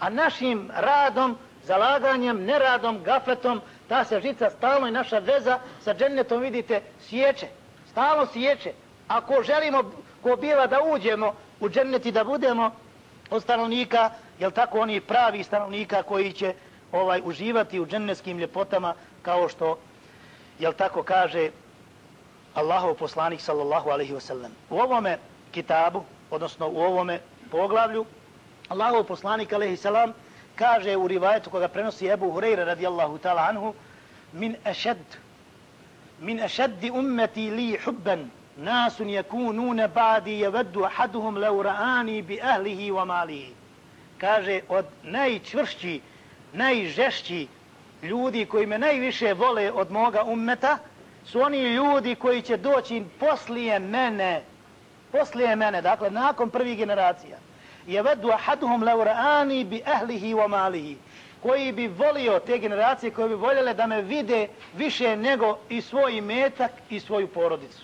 A našim radom, zalaganjem, neradom, gafletom, ta se žica stalno i naša veza sa džennetom, vidite, sjeće. Stalno sjeće. Ako želimo, ko biva da uđemo u džennet i da budemo od stanovnika, jel tako, oni pravi stanovnika koji će ovaj uživati u džennetskim ljepotama, kao što, jel tako, kaže Allahov poslanik, sallallahu alaihi wasallam. U ovome kitabu, odnosno u ovome poglavlju, Allahov poslanik alejhi salam kaže u rivajetu koga prenosi Abu Hurajra radijallahu ta'ala anhu min ashad min ashad ummati li hubban nas yakununa ba'di yawaddu ahaduhum law ra'ani bi ahlihi wa malihi kaže od najčvršći najžešći ljudi koji me najviše vole od moga ummeta su oni ljudi koji će doći poslije mene poslije mene dakle nakon prvih generacija jevedu ahaduhum leurani bi ahlihi wa malihi. koji bi volio te generacije koje bi voljele da me vide više nego i svoj metak i svoju porodicu.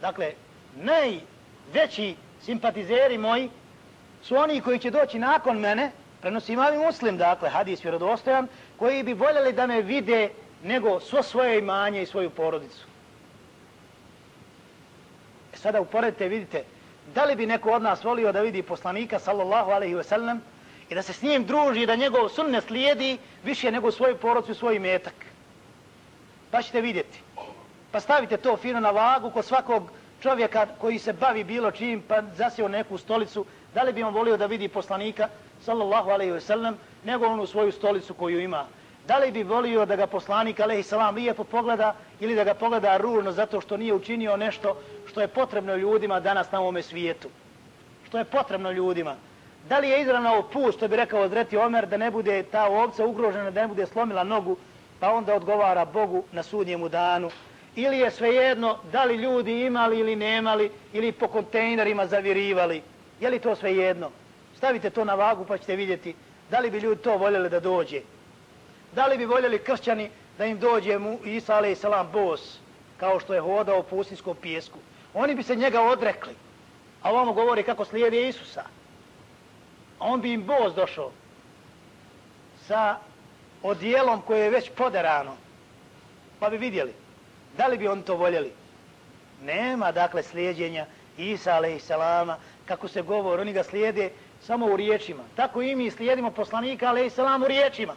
Dakle, najveći simpatizeri moji su oni koji će doći nakon mene, prenosi imali muslim, dakle, hadis vjerodostojan, koji bi voljeli da me vide nego svo svoje imanje i svoju porodicu. E sada uporedite, vidite, da li bi neko od nas volio da vidi poslanika, sallallahu alaihi ve sellem, i da se s njim druži, da njegov sunne slijedi više nego svoju porodcu i svoj metak. Pa ćete vidjeti. Pa stavite to fino na vagu kod svakog čovjeka koji se bavi bilo čim, pa zasio neku stolicu, da li bi on volio da vidi poslanika, sallallahu alaihi ve sellem, nego onu svoju stolicu koju ima. Da li bi volio da ga poslanik, alaihi salam, lijepo pogleda ili da ga pogleda ružno zato što nije učinio nešto što je potrebno ljudima danas na ovome svijetu. Što je potrebno ljudima. Da li je izravno pust, što bi rekao Zreti Omer, da ne bude ta ovca ugrožena, da ne bude slomila nogu, pa onda odgovara Bogu na sudnjemu danu. Ili je svejedno da li ljudi imali ili nemali, ili po kontejnerima zavirivali. Je li to svejedno? Stavite to na vagu pa ćete vidjeti da li bi ljudi to voljeli da dođe. Da li bi voljeli kršćani da im dođe mu Isa alaih salam bos, kao što je hodao u pustinskom pijesku. Oni bi se njega odrekli. A ovamo govori kako slijede Isusa. A on bi im bos došao sa odijelom koje je već poderano. Pa bi vidjeli. Da li bi oni to voljeli? Nema, dakle, slijedjenja Isa alaih salama, kako se govori, oni ga slijede samo u riječima. Tako i mi slijedimo poslanika, ali i u riječima.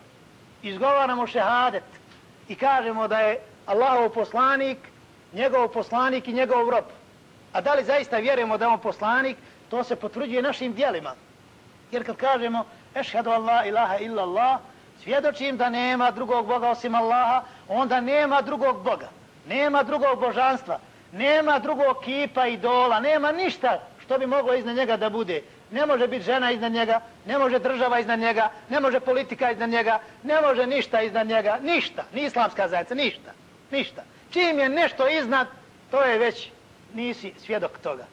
Izgovaramo šehadet i kažemo da je Allahov poslanik, njegov poslanik i njegov rob. A da li zaista vjerujemo da je on poslanik, to se potvrđuje našim dijelima. Jer kad kažemo ešhedu Allah ilaha illa Allah, svjedočim da nema drugog Boga osim Allaha, onda nema drugog Boga. Nema drugog božanstva. Nema drugog kipa, idola. Nema ništa što bi moglo iznad njega da bude. Ne može biti žena iznad njega, ne može država iznad njega, ne može politika iznad njega, ne može ništa iznad njega, ništa, ni islamska zajednica, ništa, ništa. Čim je nešto iznad, to je već, nisi svjedok toga.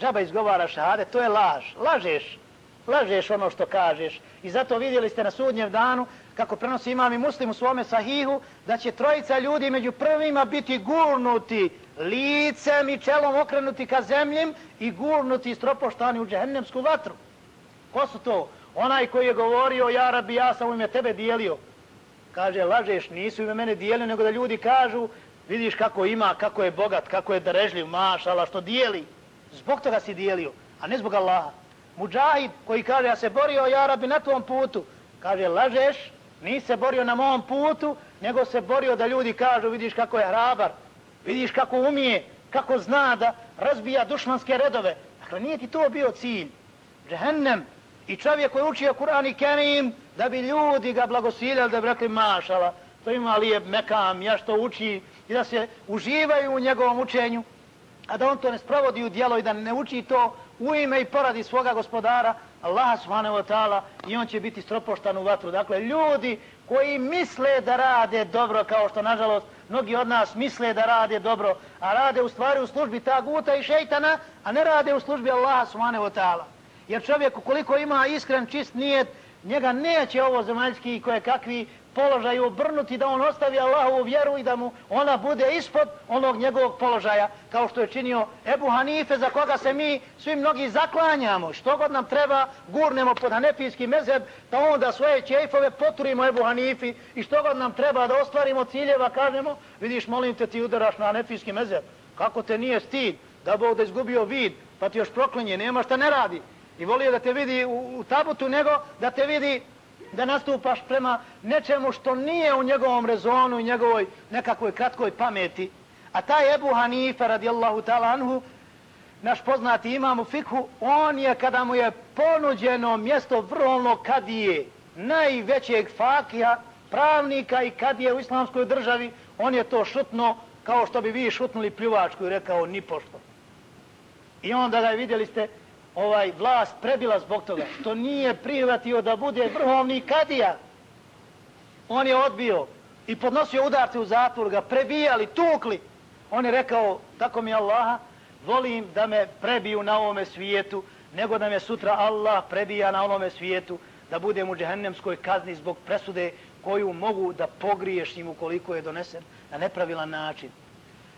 Žaba izgovara šahade, to je laž, lažeš, lažeš ono što kažeš. I zato vidjeli ste na sudnjem danu, kako prenosi imam i muslim u svome sahihu, da će trojica ljudi među prvima biti gurnuti licem i čelom okrenuti ka zemljim i gurnuti i stropoštani u džehennemsku vatru. Ko su to? Onaj koji je govorio, ja rabi, ja sam u ime tebe dijelio. Kaže, lažeš, nisu ime mene dijelio, nego da ljudi kažu, vidiš kako ima, kako je bogat, kako je darežljiv, mašala, što dijeli. Zbog toga si dijelio, a ne zbog Allaha. Mujahid koji kaže, ja se borio, ja rabi, na tvom putu. Kaže, lažeš, nisi se borio na mom putu, nego se borio da ljudi kažu, vidiš kako je hrabar, Vidiš kako umije, kako zna da razbija dušmanske redove. Dakle, nije ti to bio cilj. Džehennem i čovjek koji učio Kur'an i Kerim, da bi ljudi ga blagosiljali, da bi rekli mašala, to ima lijep mekam, ja što uči, i da se uživaju u njegovom učenju, a da on to ne sprovodi u dijelo i da ne uči to u ime i poradi svoga gospodara, Allah subhanahu wa ta'ala, i on će biti stropoštan u vatru. Dakle, ljudi koji misle da rade dobro, kao što, nažalost, mnogi od nas misle da rade dobro, a rade u stvari u službi taguta i šeitana, a ne rade u službi Allaha subhanahu wa ta'ala. Jer čovjek, koliko ima iskren, čist nijet, njega neće ovo zemaljski koje kakvi položaju obrnuti da on ostavi Allahovu vjeru i da mu ona bude ispod onog njegovog položaja kao što je činio Ebu Hanife za koga se mi svi mnogi zaklanjamo. Što god nam treba gurnemo pod hanefijski mezeb da onda svoje čejfove poturimo Ebu Hanifi. I što god nam treba da ostvarimo ciljeva kažemo vidiš molim te ti udaraš na hanefijski mezeb kako te nije stid da Bog da izgubio vid pa ti još proklinje nema šta ne radi. I volio da te vidi u, u tabutu nego da te vidi da nastupaš prema nečemu što nije u njegovom rezonu i njegovoj nekakvoj kratkoj pameti. A taj Ebu Hanife radijallahu ta'ala anhu, naš poznati imam u fikhu, on je kada mu je ponuđeno mjesto vrhovnog kadije, najvećeg fakija, pravnika i kadije u islamskoj državi, on je to šutno kao što bi vi šutnuli pljuvačku i rekao ni pošto. I onda ga vidjeli ste, ovaj vlast prebila zbog toga što nije prihvatio da bude vrhovni kadija. On je odbio i podnosio udarce u zatvor, ga prebijali, tukli. On je rekao, tako mi Allaha, volim da me prebiju na ovome svijetu, nego da me sutra Allah prebija na onome svijetu, da budem u džehennemskoj kazni zbog presude koju mogu da pogriješ ukoliko je donesen na nepravilan način.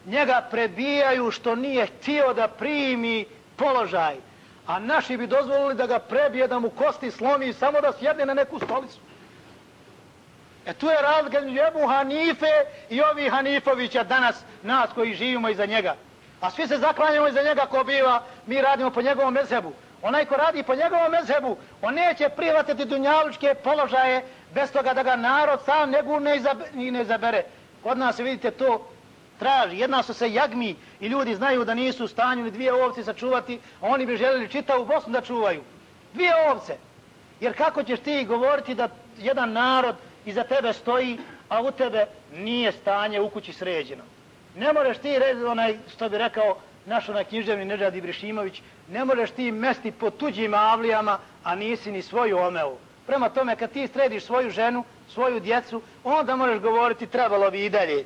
Njega prebijaju što nije htio da primi položaj, a naši bi dozvolili da ga prebije, da mu kosti slomi samo da sjedne na neku stolicu. E tu je razlika među Ebu Hanife i ovi Hanifovića danas, nas koji živimo iza njega. A svi se zaklanjamo iza njega ko biva, mi radimo po njegovom mezhebu. Onaj ko radi po njegovom mezhebu, on neće prihvatiti dunjalučke položaje bez toga da ga narod sam ne gurne i ne zabere. Kod nas, vidite, to traži. Jedna su se jagmi i ljudi znaju da nisu u stanju ni dvije ovce sačuvati, a oni bi željeli čitavu Bosnu da čuvaju. Dvije ovce. Jer kako ćeš ti govoriti da jedan narod iza tebe stoji, a u tebe nije stanje u kući sređeno. Ne možeš ti reći onaj, što bi rekao naš onaj književni Nežad Ibrišimović, ne možeš ti mesti po tuđim avlijama, a nisi ni svoju omeu. Prema tome, kad ti središ svoju ženu, svoju djecu, onda možeš govoriti trebalo bi i dalje.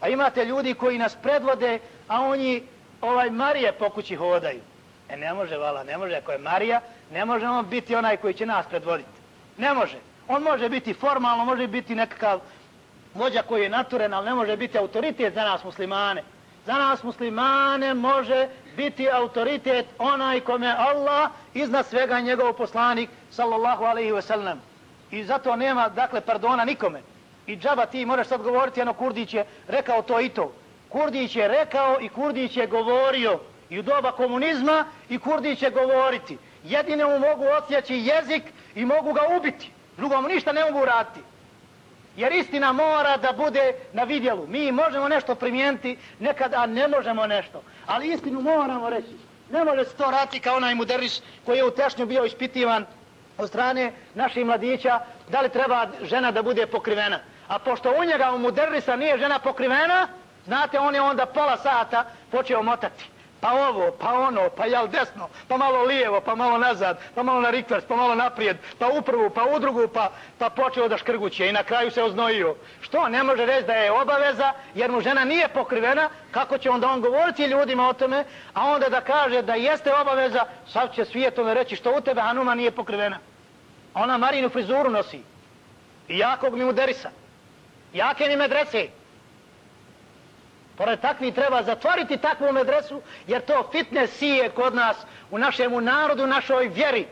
A imate ljudi koji nas predvode, a oni ovaj Marije po kući hodaju. E ne može, vala, ne može. Ako je Marija, ne može on biti onaj koji će nas predvoditi. Ne može. On može biti formalno, može biti nekakav vođa koji je naturen, ali ne može biti autoritet za nas muslimane. Za nas muslimane može biti autoritet onaj kome Allah iznad svega njegov poslanik, sallallahu alaihi ve sellem. I zato nema, dakle, pardona nikome. I džaba ti moraš sad govoriti, jedno Kurdić je rekao to i to. Kurdić je rekao i Kurdić je govorio i u doba komunizma i Kurdić je govoriti. Jedine mu mogu osjeći jezik i mogu ga ubiti. Drugom ništa ne mogu raditi. Jer istina mora da bude na vidjelu. Mi možemo nešto primijeniti, nekad, a ne možemo nešto. Ali istinu moramo reći. Ne može se to raditi kao onaj muderis koji je u tešnju bio ispitivan od strane naših mladića, da li treba žena da bude pokrivena. A pošto u njega u muderisa nije žena pokrivena, znate, on je onda pola sata počeo motati pa ovo, pa ono, pa jel desno, pa malo lijevo, pa malo nazad, pa malo na rikvers, pa malo naprijed, pa u prvu, pa u drugu, pa, pa počeo da škrguće i na kraju se oznojio. Što? Ne može reći da je obaveza, jer mu žena nije pokrivena, kako će onda on govoriti ljudima o tome, a onda da kaže da jeste obaveza, sad će svijetome reći što u tebe Hanuma nije pokrivena. Ona Marinu frizuru nosi. I jakog mi uderisa. Jake ni medrese. Pored takvi treba zatvoriti takvu medresu, jer to fitness sije kod nas, u našem narodu, u našoj vjeri.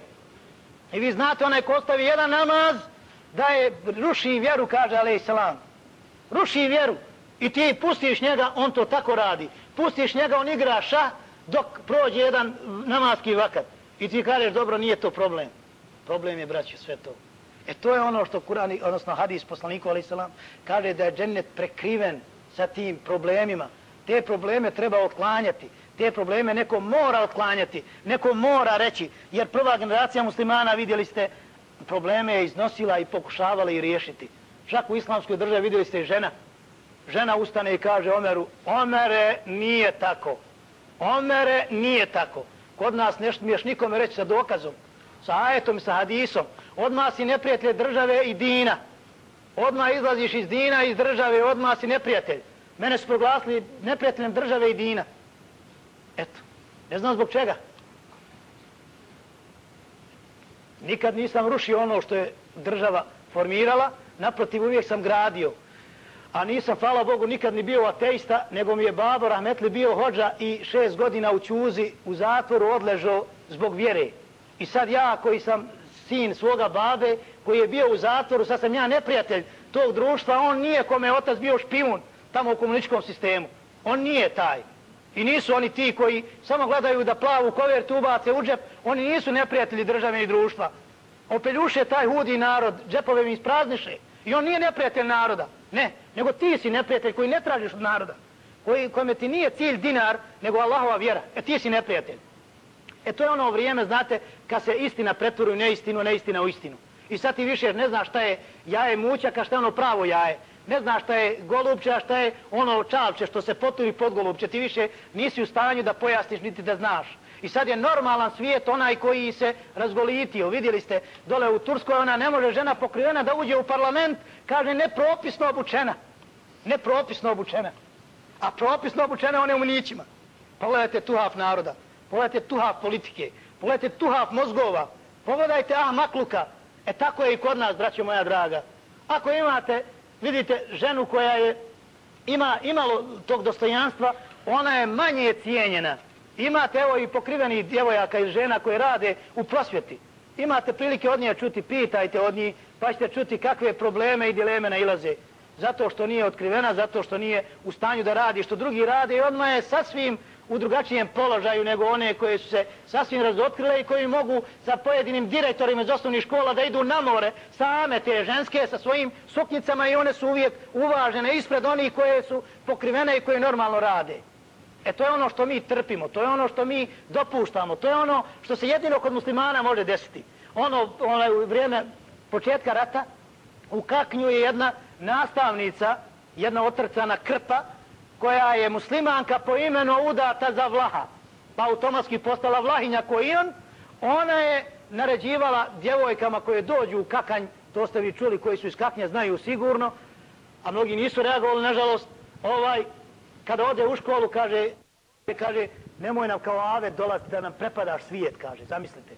I vi znate, onaj ko ostavi jedan namaz, da je ruši vjeru, kaže Alej Salam. Ruši vjeru. I ti pustiš njega, on to tako radi. Pustiš njega, on igra šah, dok prođe jedan namazki vakat. I ti kažeš, dobro, nije to problem. Problem je, braće, sve to. E to je ono što Kur'an, odnosno hadis poslaniku, alaih Salam, kaže da je džennet prekriven sa tim problemima. Te probleme treba otklanjati. Te probleme neko mora otklanjati. Neko mora reći. Jer prva generacija muslimana, vidjeli ste, probleme je iznosila i pokušavala i riješiti. Čak u islamskoj državi vidjeli ste i žena. Žena ustane i kaže Omeru, Omere nije tako. Omere nije tako. Kod nas nešto mi nikome reći sa dokazom, sa ajetom i sa hadisom. Odmah si neprijatelj države i dina odmah izlaziš iz dina, iz države, odmah si neprijatelj. Mene su proglasili neprijateljem države i dina. Eto, ne znam zbog čega. Nikad nisam rušio ono što je država formirala, naprotiv uvijek sam gradio. A nisam, hvala Bogu, nikad ni bio ateista, nego mi je babo Rahmetli bio hođa i šest godina u Ćuzi u zatvoru odležao zbog vjere. I sad ja koji sam sin svoga babe koji je bio u zatvoru, sad sam ja neprijatelj tog društva, on nije kome je otac bio špijun tamo u komuničkom sistemu. On nije taj. I nisu oni ti koji samo gledaju da plavu kovertu ubace u džep, oni nisu neprijatelji države i društva. Opeljuše taj hudi narod, džepove mi isprazniše. I on nije neprijatelj naroda. Ne, nego ti si neprijatelj koji ne tražiš od naroda. Koji, kome ti nije cilj dinar, nego Allahova vjera. E ti si neprijatelj. E to je ono vrijeme, znate, kad se istina pretvori u neistinu, neistina u istinu. I sad ti više ne znaš šta je jaje mućaka, šta je ono pravo jaje. Ne znaš šta je golubče, a šta je ono čalče što se poturi pod golubče. Ti više nisi u stanju da pojasniš niti da znaš. I sad je normalan svijet onaj koji se razgolitio. Vidjeli ste, dole u Turskoj ona ne može žena pokrivena da uđe u parlament, kaže nepropisno obučena. Nepropisno obučena. A propisno obučena one u mnićima. Pogledajte tuhaf naroda. Pogledajte tuhaf politike, pogledajte tuhaf mozgova, pogledajte ah makluka. E tako je i kod nas, braćo moja draga. Ako imate, vidite, ženu koja je ima imalo tog dostojanstva, ona je manje cijenjena. Imate, evo, i pokriveni djevojaka i žena koje rade u prosvjeti. Imate prilike od nje čuti, pitajte od njih, pa ćete čuti kakve probleme i dileme nailaze. Zato što nije otkrivena, zato što nije u stanju da radi što drugi rade i odmah je sasvim u drugačijem položaju nego one koje su se sasvim razotkrile i koji mogu sa pojedinim direktorima iz osnovnih škola da idu na more same te ženske sa svojim suknicama i one su uvijek uvažene ispred onih koje su pokrivene i koje normalno rade. E to je ono što mi trpimo, to je ono što mi dopuštamo, to je ono što se jedino kod muslimana može desiti. Ono, ono u vrijeme početka rata u Kaknju je jedna nastavnica, jedna otrcana krpa, koja je muslimanka po imenu udata za Vlaha, pa automatski postala Vlahinja koji on, ona je naređivala djevojkama koje dođu u Kakanj, to ste vi čuli, koji su iz Kaknja, znaju sigurno, a mnogi nisu reagovali, nažalost, ovaj, kada ode u školu, kaže, kaže, nemoj nam kao ave dolaziti da nam prepadaš svijet, kaže, zamislite.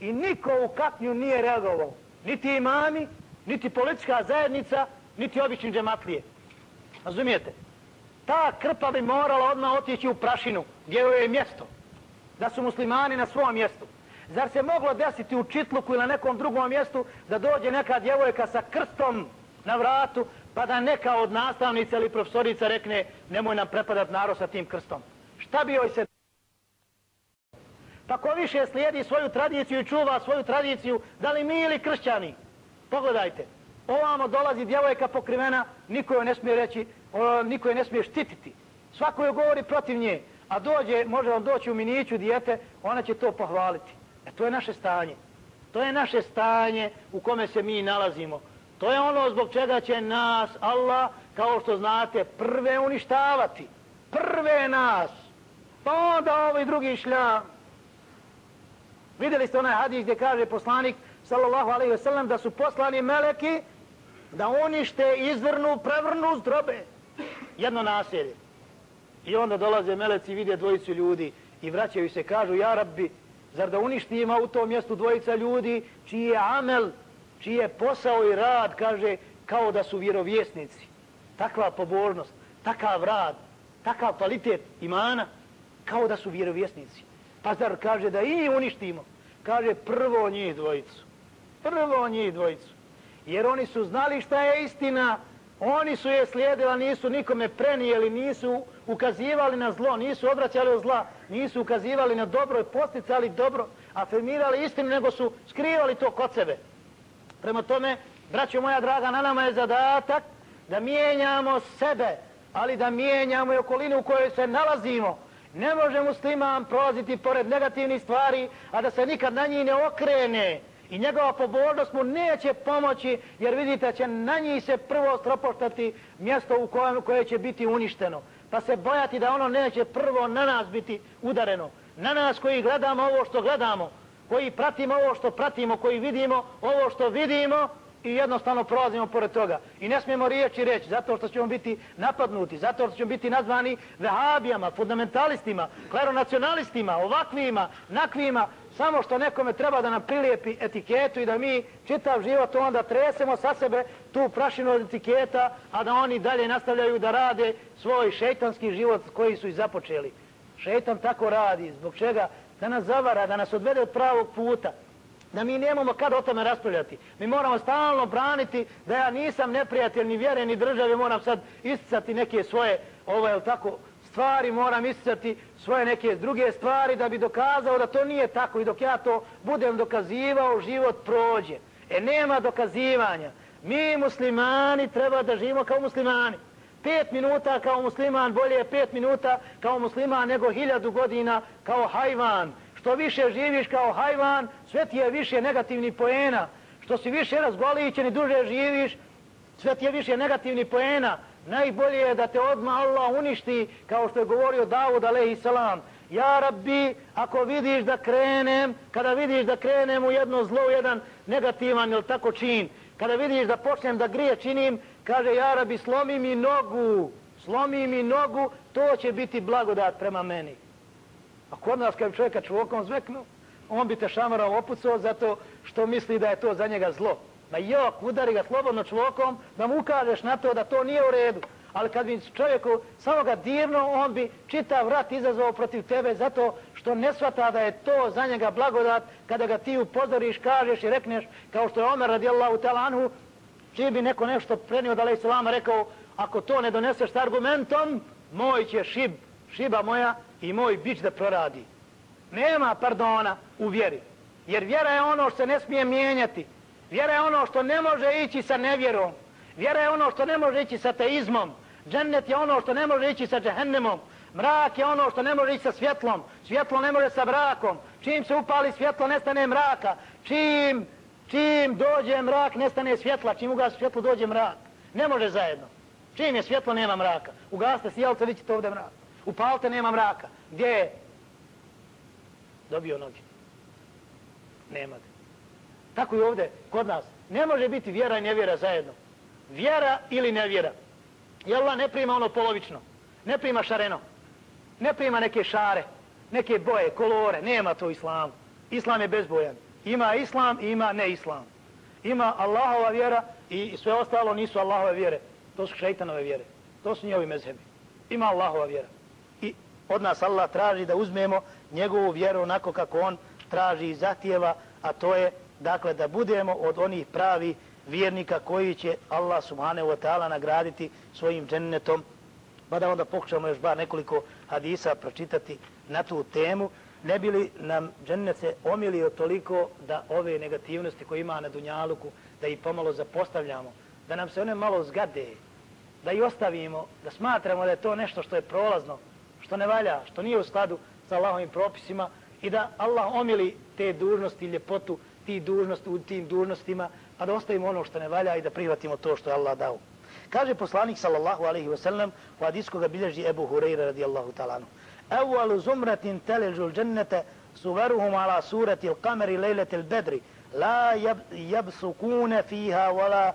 I niko u Kaknju nije reagovao, niti imami, niti politička zajednica, niti obični džematlije. Razumijete? Ta krpa bi morala odmah otići u prašinu, gdje joj je mjesto. Da su muslimani na svom mjestu. Zar se moglo desiti u Čitluku ili na nekom drugom mjestu da dođe neka djevojka sa krstom na vratu, pa da neka od nastavnica ili profesorica rekne nemoj nam prepadat narod sa tim krstom. Šta bi joj se... Pa ko više slijedi svoju tradiciju i čuva svoju tradiciju, da li mi ili kršćani? Pogledajte ovamo dolazi djevojka pokrivena, niko joj ne smije reći, o, niko joj ne smije štititi. Svako joj govori protiv nje, a dođe, može vam doći u miniću dijete, ona će to pohvaliti. E to je naše stanje. To je naše stanje u kome se mi nalazimo. To je ono zbog čega će nas Allah, kao što znate, prve uništavati. Prve nas. Pa onda ovaj drugi šljam. Vidjeli ste onaj hadis gdje kaže poslanik, sallallahu alaihi ve sellem, da su poslani meleki da unište, izvrnu, prevrnu zdrobe jedno naselje. I onda dolaze meleci i vide dvojicu ljudi i vraćaju se, kažu, ja rabbi, zar da uništimo u tom mjestu dvojica ljudi čiji je amel, čiji je posao i rad, kaže, kao da su vjerovjesnici. Takva pobožnost, takav rad, takav kvalitet imana, kao da su vjerovjesnici. Pa zar kaže da i uništimo? Kaže prvo njih dvojicu. Prvo njih dvojicu jer oni su znali šta je istina, oni su je slijedili, nisu nikome prenijeli, nisu ukazivali na zlo, nisu odvraćali od zla, nisu ukazivali na dobro, posticali dobro, afirmirali istinu, nego su skrivali to kod sebe. Prema tome, braćo moja draga, na nama je zadatak da mijenjamo sebe, ali da mijenjamo i okolinu u kojoj se nalazimo. Ne može musliman prolaziti pored negativnih stvari, a da se nikad na njih ne okrene. I njegova pobožnost mu neće pomoći, jer vidite će na njih se prvo stropoštati mjesto u kojem, koje će biti uništeno. Pa se bojati da ono neće prvo na nas biti udareno. Na nas koji gledamo ovo što gledamo, koji pratimo ovo što pratimo, koji vidimo ovo što vidimo i jednostavno prolazimo pored toga. I ne smijemo riječi reći, zato što ćemo biti napadnuti, zato što ćemo biti nazvani vehabijama, fundamentalistima, kleronacionalistima, ovakvima, nakvima, samo što nekome treba da nam prilijepi etiketu i da mi čitav život onda tresemo sa sebe tu prašinu od etiketa, a da oni dalje nastavljaju da rade svoj šeitanski život koji su i započeli. Šeitan tako radi, zbog čega? Da nas zavara, da nas odvede od pravog puta. Da mi nemamo kad o tome raspravljati. Mi moramo stalno braniti da ja nisam neprijatelj ni vjere ni države, moram sad isticati neke svoje, ovo je tako, stvari, moram isticati svoje neke druge stvari da bi dokazao da to nije tako i dok ja to budem dokazivao, život prođe. E nema dokazivanja. Mi muslimani treba da živimo kao muslimani. Pet minuta kao musliman, bolje je pet minuta kao musliman nego hiljadu godina kao hajvan. Što više živiš kao hajvan, sve ti je više negativni poena. Što si više razgolićen i duže živiš, sve ti je više negativni poena najbolje je da te odma Allah uništi, kao što je govorio Davud alaihissalam. Ja rabbi, ako vidiš da krenem, kada vidiš da krenem u jedno zlo, u jedan negativan ili tako čin, kada vidiš da počnem da grije činim, kaže ja rabbi, slomi mi nogu, slomi mi nogu, to će biti blagodat prema meni. A kod nas kad čovjeka čvokom zveknu, on bi te šamarom opucao zato što misli da je to za njega zlo. Ma jok, udari ga slobodno čvokom da mu ukažeš na to da to nije u redu. Ali kad bi čovjeku samo ga dirno, on bi čitav rat izazvao protiv tebe zato što ne svata da je to za njega blagodat kada ga ti upozoriš, kažeš i rekneš kao što je Omer radijallahu talanhu, čiji bi neko nešto prenio da lejse vama rekao, ako to ne doneseš s argumentom, moj će šib, šiba moja i moj bić da proradi. Nema pardona u vjeri. Jer vjera je ono što se ne smije mijenjati. Vjera je ono što ne može ići sa nevjerom. Vjera je ono što ne može ići sa teizmom. Džennet je ono što ne može ići sa džehennemom. Mrak je ono što ne može ići sa svjetlom. Svjetlo ne može sa mrakom. Čim se upali svjetlo, nestane mraka. Čim, čim dođe mrak, nestane svjetla. Čim ugasi svjetlo, dođe mrak. Ne može zajedno. Čim je svjetlo, nema mraka. Ugaste sjelce, vi ćete ovdje mrak. Upalite, nema mraka. Gdje je? Dobio noge. Nema ga. Tako i ovdje, kod nas. Ne može biti vjera i nevjera zajedno. Vjera ili nevjera. I Allah ne prima ono polovično. Ne prima šareno. Ne prima neke šare, neke boje, kolore. Nema to islamu. Islam je bezbojan. Ima islam i ima neislam. Ima Allahova vjera i sve ostalo nisu Allahove vjere. To su šeitanove vjere. To su njegovi mezhebi. Ima Allahova vjera. I od nas Allah traži da uzmemo njegovu vjeru onako kako on traži i zahtijeva, a to je dakle da budemo od onih pravi vjernika koji će Allah subhanahu wa ta'ala nagraditi svojim džennetom. Pa da onda pokušamo još bar nekoliko hadisa pročitati na tu temu. Ne bili nam džennet se omilio toliko da ove negativnosti koje ima na Dunjaluku da ih pomalo zapostavljamo? Da nam se one malo zgade? Da ih ostavimo? Da smatramo da je to nešto što je prolazno što ne valja, što nije u skladu sa Allahovim propisima i da Allah omili te dužnosti i ljepotu ti dužnosti u tim dužnostima, pa da ostavimo ono što ne valja i da prihvatimo to što je Allah dao. Kaže poslanik sallallahu alaihi wasallam u hadisku ga bilježi Ebu Hureyre radijallahu talanu. Evalu zumratin teležu džennete suveruhum ala surati il kameri lejleti il bedri la jabsukune fiha wala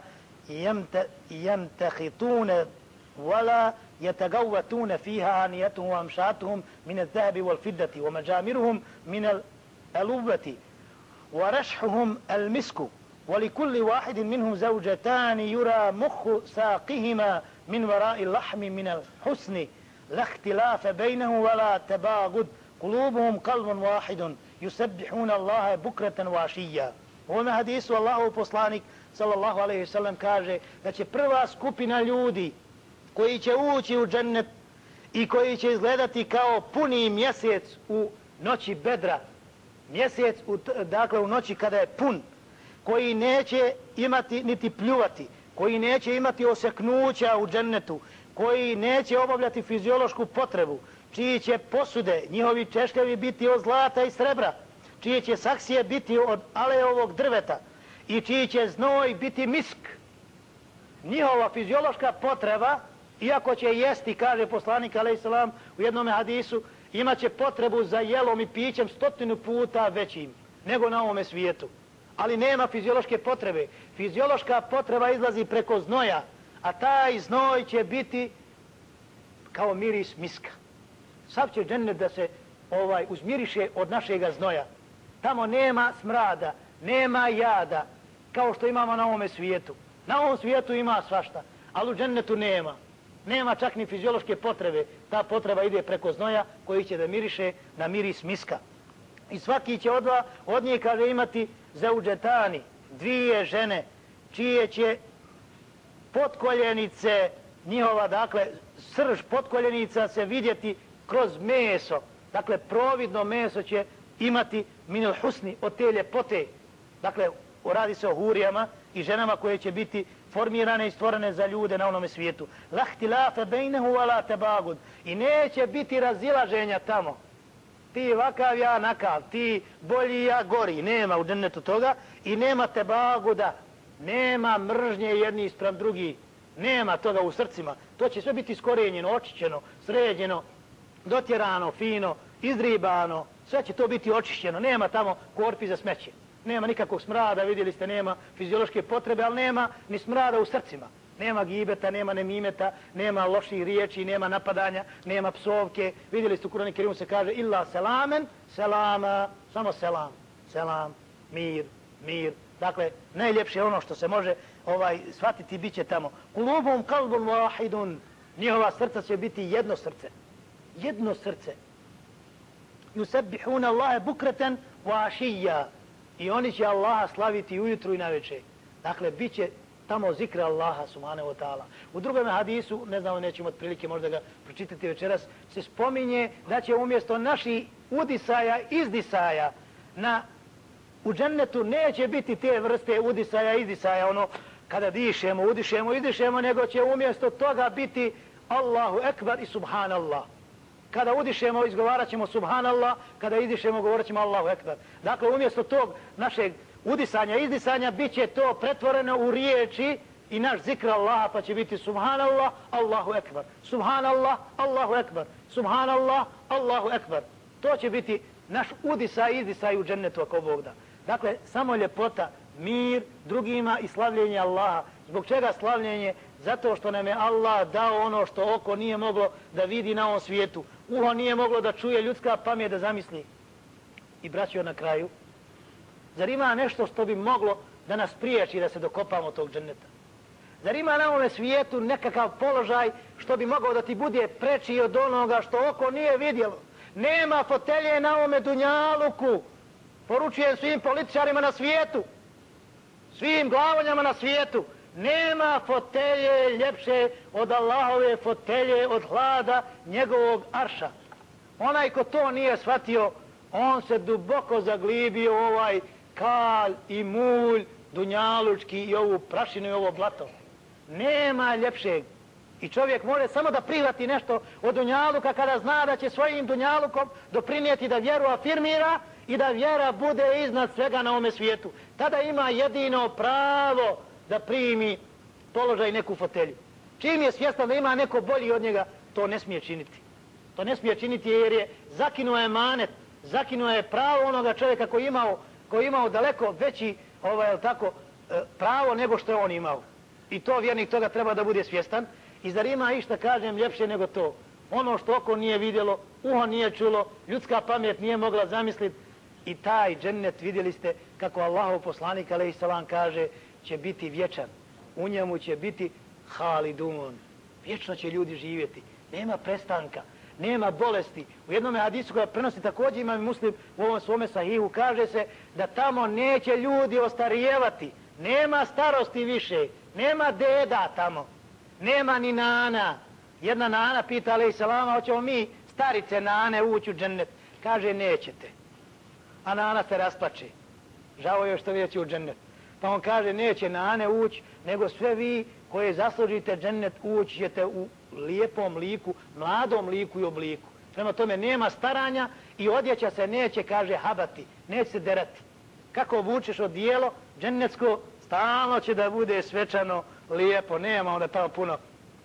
jemtehitune wala يتقوتون فيها آنيتهم وأمشاتهم من الذهب والفدة ومجامرهم من الألوبة ورشحهم المسك ولكل واحد منهم زوجتان يرى مخ ساقهما من وراء اللحم من الحسن لا اختلاف بينه ولا تباغد قلوبهم قلب واحد يسبحون الله بكرة واشيا وما حديث والله poslanik sallallahu alejhi ve sellem kaže da će prva skupina ljudi koji će ući u džennet i koji će izgledati kao puni mjesec u noći bedra. Mjesec, u, dakle u noći kada je pun, koji neće imati niti pljuvati, koji neće imati oseknuća u džennetu, koji neće obavljati fiziološku potrebu, čiji će posude, njihovi češkevi biti od zlata i srebra, čije će saksije biti od aleovog drveta i čiji će znoj biti misk. Njihova fiziološka potreba iako će jesti, kaže poslanik a.s. u jednom hadisu, imaće potrebu za jelom i pićem stotinu puta većim nego na ovome svijetu. Ali nema fiziološke potrebe. Fiziološka potreba izlazi preko znoja, a taj znoj će biti kao miris miska. Sav će džennet da se ovaj uzmiriše od našega znoja. Tamo nema smrada, nema jada, kao što imamo na ovome svijetu. Na ovom svijetu ima svašta, ali u džennetu nema nema čak ni fiziološke potrebe. Ta potreba ide preko znoja koji će da miriše na miris miska. I svaki će od, od nje, kaže, imati zauđetani, dvije žene, čije će potkoljenice, njihova, dakle, srž potkoljenica se vidjeti kroz meso. Dakle, providno meso će imati minul husni od te ljepote. Dakle, radi se o hurijama i ženama koje će biti formirane i stvorene za ljude na onome svijetu. Lahti lafe bejnehu ala tebagud. I neće biti razilaženja tamo. Ti vakav ja nakav, ti bolji ja gori. Nema u džennetu toga i nema tebaguda. Nema mržnje jedni sprem drugi. Nema toga u srcima. To će sve biti skorenjeno, očićeno, sređeno, dotjerano, fino, izribano. Sve će to biti očišćeno. Nema tamo korpi za smeće nema nikakvog smrada, vidjeli ste, nema fiziološke potrebe, ali nema ni smrada u srcima. Nema gibeta, nema nemimeta, nema loših riječi, nema napadanja, nema psovke. Vidjeli ste u Kurani Kerimu se kaže illa selamen, selama, samo selam. selam, mir, mir. Dakle, najljepše ono što se može ovaj shvatiti bit će tamo. Kulubum kalbun wahidun. Njihova srca će biti jedno srce. Jedno srce. Yusabbihuna Allahe bukreten wa ašija. I oni će Allaha slaviti ujutru i naveče. Dakle, bit će tamo zikra Allaha subhanahu wa ta'ala. U drugom hadisu, ne znamo, nećemo od prilike možda ga pročitati večeras, se spominje da će umjesto naši udisaja, izdisaja na u džennetu neće biti te vrste udisaja, izdisaja, ono kada dišemo, udišemo, izdišemo, nego će umjesto toga biti Allahu ekbar i subhanallah. Kada udišemo, izgovarat ćemo subhanallah, kada izdišemo, govorit ćemo Allahu ekbar. Dakle, umjesto tog našeg udisanja, izdisanja, bit će to pretvoreno u riječi i naš zikr Allaha, pa će biti subhanallah, Allahu ekbar. Subhanallah, Allahu ekbar. Subhanallah, Allahu ekbar. To će biti naš udisaj i izdisaj u džennetu, ako Bog da. Dakle, samo ljepota, mir drugima i slavljenje Allaha. Zbog čega slavljenje? Zato što nam je Allah dao ono što oko nije moglo da vidi na ovom svijetu. Uho nije moglo da čuje ljudska pamet da zamisli. I braćo na kraju, zar ima nešto što bi moglo da nas priječi da se dokopamo tog dženneta? Zar ima na ovom svijetu nekakav položaj što bi mogao da ti bude preči od onoga što oko nije vidjelo? Nema fotelje na ovome dunjaluku. Poručujem svim političarima na svijetu svim glavonjama na svijetu nema fotelje ljepše od Allahove fotelje od hlada njegovog arša. Onaj ko to nije shvatio on se duboko zaglibio ovaj kal i mulj dunjalučki i ovu prašinu i ovo blato. Nema ljepšeg. I čovjek može samo da prihvati nešto od dunjaluka kada zna da će svojim dunjalukom doprinijeti da vjeru afirmira i da vjera bude iznad svega na ome svijetu. Tada ima jedino pravo da primi položaj neku fotelju. Čim je svjestan da ima neko bolji od njega, to ne smije činiti. To ne smije činiti jer je zakinuo je manet, zakinuo je pravo onoga čovjeka koji imao, koji imao daleko veći ovaj, tako, e, pravo nego što je on imao. I to vjernik toga treba da bude svjestan. I zar ima išta, kažem, ljepše nego to? Ono što oko nije vidjelo, uho nije čulo, ljudska pamet nije mogla zamisliti, I taj džennet vidjeli ste kako Allahov poslanik alejhi salam, kaže će biti vječan. U njemu će biti halidun. Vječno će ljudi živjeti. Nema prestanka, nema bolesti. U jednom hadisu koja prenosi također imam muslim u ovom svome sahihu kaže se da tamo neće ljudi ostarijevati. Nema starosti više. Nema deda tamo. Nema ni nana. Jedna nana pita ali i salama, hoćemo mi starice nane ući u džennet. Kaže nećete a Nana se rasplače. Žao je što neće u džennet. Pa on kaže, neće Nane ući, nego sve vi koje zaslužite džennet ući ćete u lijepom liku, mladom liku i obliku. Prema tome, nema staranja i odjeća se neće, kaže, habati, neće se derati. Kako obučeš odijelo, džennetsko, stalno će da bude svečano, lijepo, nema onda tamo puno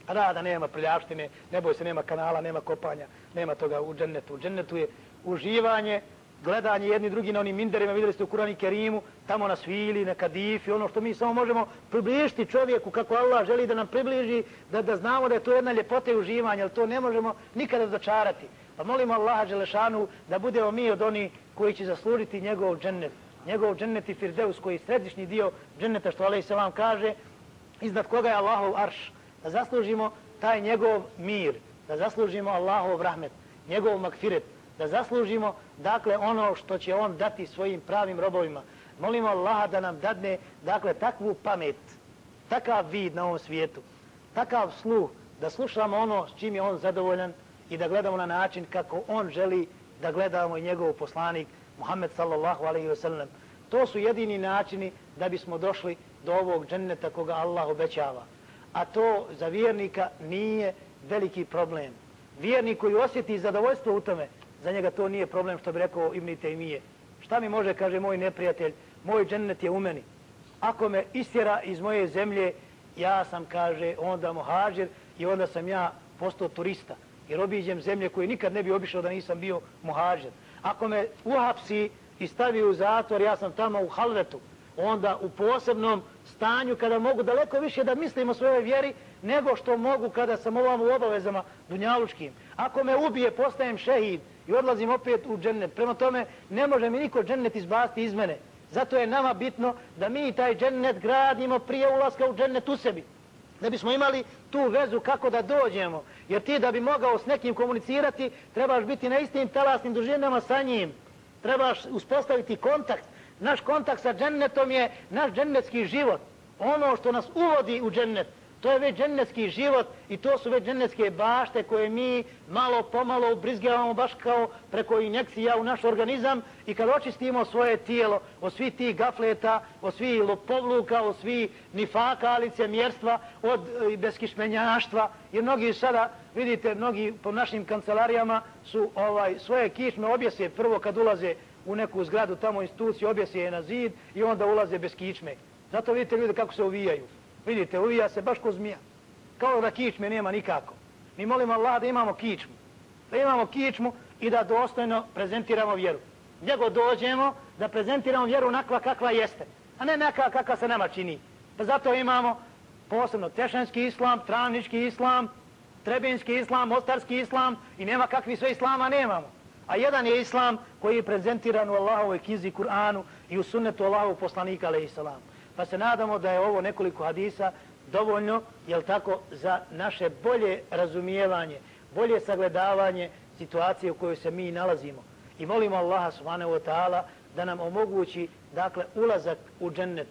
rada, nema prljavštine, ne boj se, nema kanala, nema kopanja, nema toga u džennetu. U džennetu je uživanje, gledanje jedni drugi na onim minderima, vidjeli ste u Kurani Kerimu, tamo na svili, na kadifi, ono što mi samo možemo približiti čovjeku kako Allah želi da nam približi, da, da znamo da je to jedna ljepota i uživanje, ali to ne možemo nikada začarati. Pa molimo Allaha Želešanu da budemo mi od oni koji će zaslužiti njegov džennet, njegov džennet i firdeus koji je središnji dio dženneta što Allah se vam kaže, iznad koga je Allahov arš, da zaslužimo taj njegov mir, da zaslužimo Allahov rahmet, njegov makfiret, da zaslužimo dakle ono što će on dati svojim pravim robovima. Molimo Allaha da nam dadne dakle takvu pamet, takav vid na ovom svijetu, takav sluh da slušamo ono s čim je on zadovoljan i da gledamo na način kako on želi da gledamo i njegov poslanik Muhammed sallallahu alaihi wasallam. To su jedini načini da bismo došli do ovog dženneta koga Allah obećava. A to za vjernika nije veliki problem. Vjernik koji osjeti zadovoljstvo u tome, za njega to nije problem što bi rekao Ibn Tejmije. Šta mi može, kaže moj neprijatelj, moj džennet je u meni. Ako me istjera iz moje zemlje, ja sam, kaže, onda muhađir i onda sam ja postao turista. Jer obiđem zemlje koje nikad ne bi obišao da nisam bio muhađir. Ako me uhapsi i stavi u zatvor, ja sam tamo u halvetu, onda u posebnom stanju kada mogu daleko više da mislim o svojoj vjeri nego što mogu kada sam ovam u obavezama dunjalučkim. Ako me ubije, postajem šehid i odlazim opet u džennet. Prema tome, ne može mi niko džennet izbasti iz mene. Zato je nama bitno da mi taj džennet gradimo prije ulaska u džennet u sebi. Da bismo imali tu vezu kako da dođemo. Jer ti da bi mogao s nekim komunicirati, trebaš biti na istim talasnim dužinama sa njim. Trebaš uspostaviti kontakt. Naš kontakt sa džennetom je naš džennetski život. Ono što nas uvodi u džennet. To je već dženevski život i to su već dženevske bašte koje mi malo pomalo ubrizgavamo baš kao preko injekcija u naš organizam i kad očistimo svoje tijelo od svih tih gafleta, od svih lopovluka, od svih nifaka, licemjerstva, od e, beskišmenjaštva jer mnogi sada, vidite, mnogi po našim kancelarijama su ovaj svoje kišme objese prvo kad ulaze u neku zgradu, tamo instituciju, objese je na zid i onda ulaze bez kičme. Zato vidite ljudi kako se uvijaju. Vidite, uvija se baš ko zmija. Kao da kičme nema nikako. Mi molimo Allah da imamo kičmu. Da imamo kičmu i da dostojno prezentiramo vjeru. Gdje god dođemo, da prezentiramo vjeru nakva kakva jeste. A ne neka kakva se nama čini. Pa zato imamo posebno tešanski islam, travnički islam, trebinski islam, ostarski islam i nema kakvi sve islama nemamo. A jedan je islam koji je prezentiran u Allahovoj knjizi Kur'anu i u sunnetu Allahovog poslanika, alaih pa se nadamo da je ovo nekoliko hadisa dovoljno, jel tako, za naše bolje razumijevanje, bolje sagledavanje situacije u kojoj se mi nalazimo. I molimo Allaha subhanahu wa ta'ala da nam omogući, dakle, ulazak u džennet,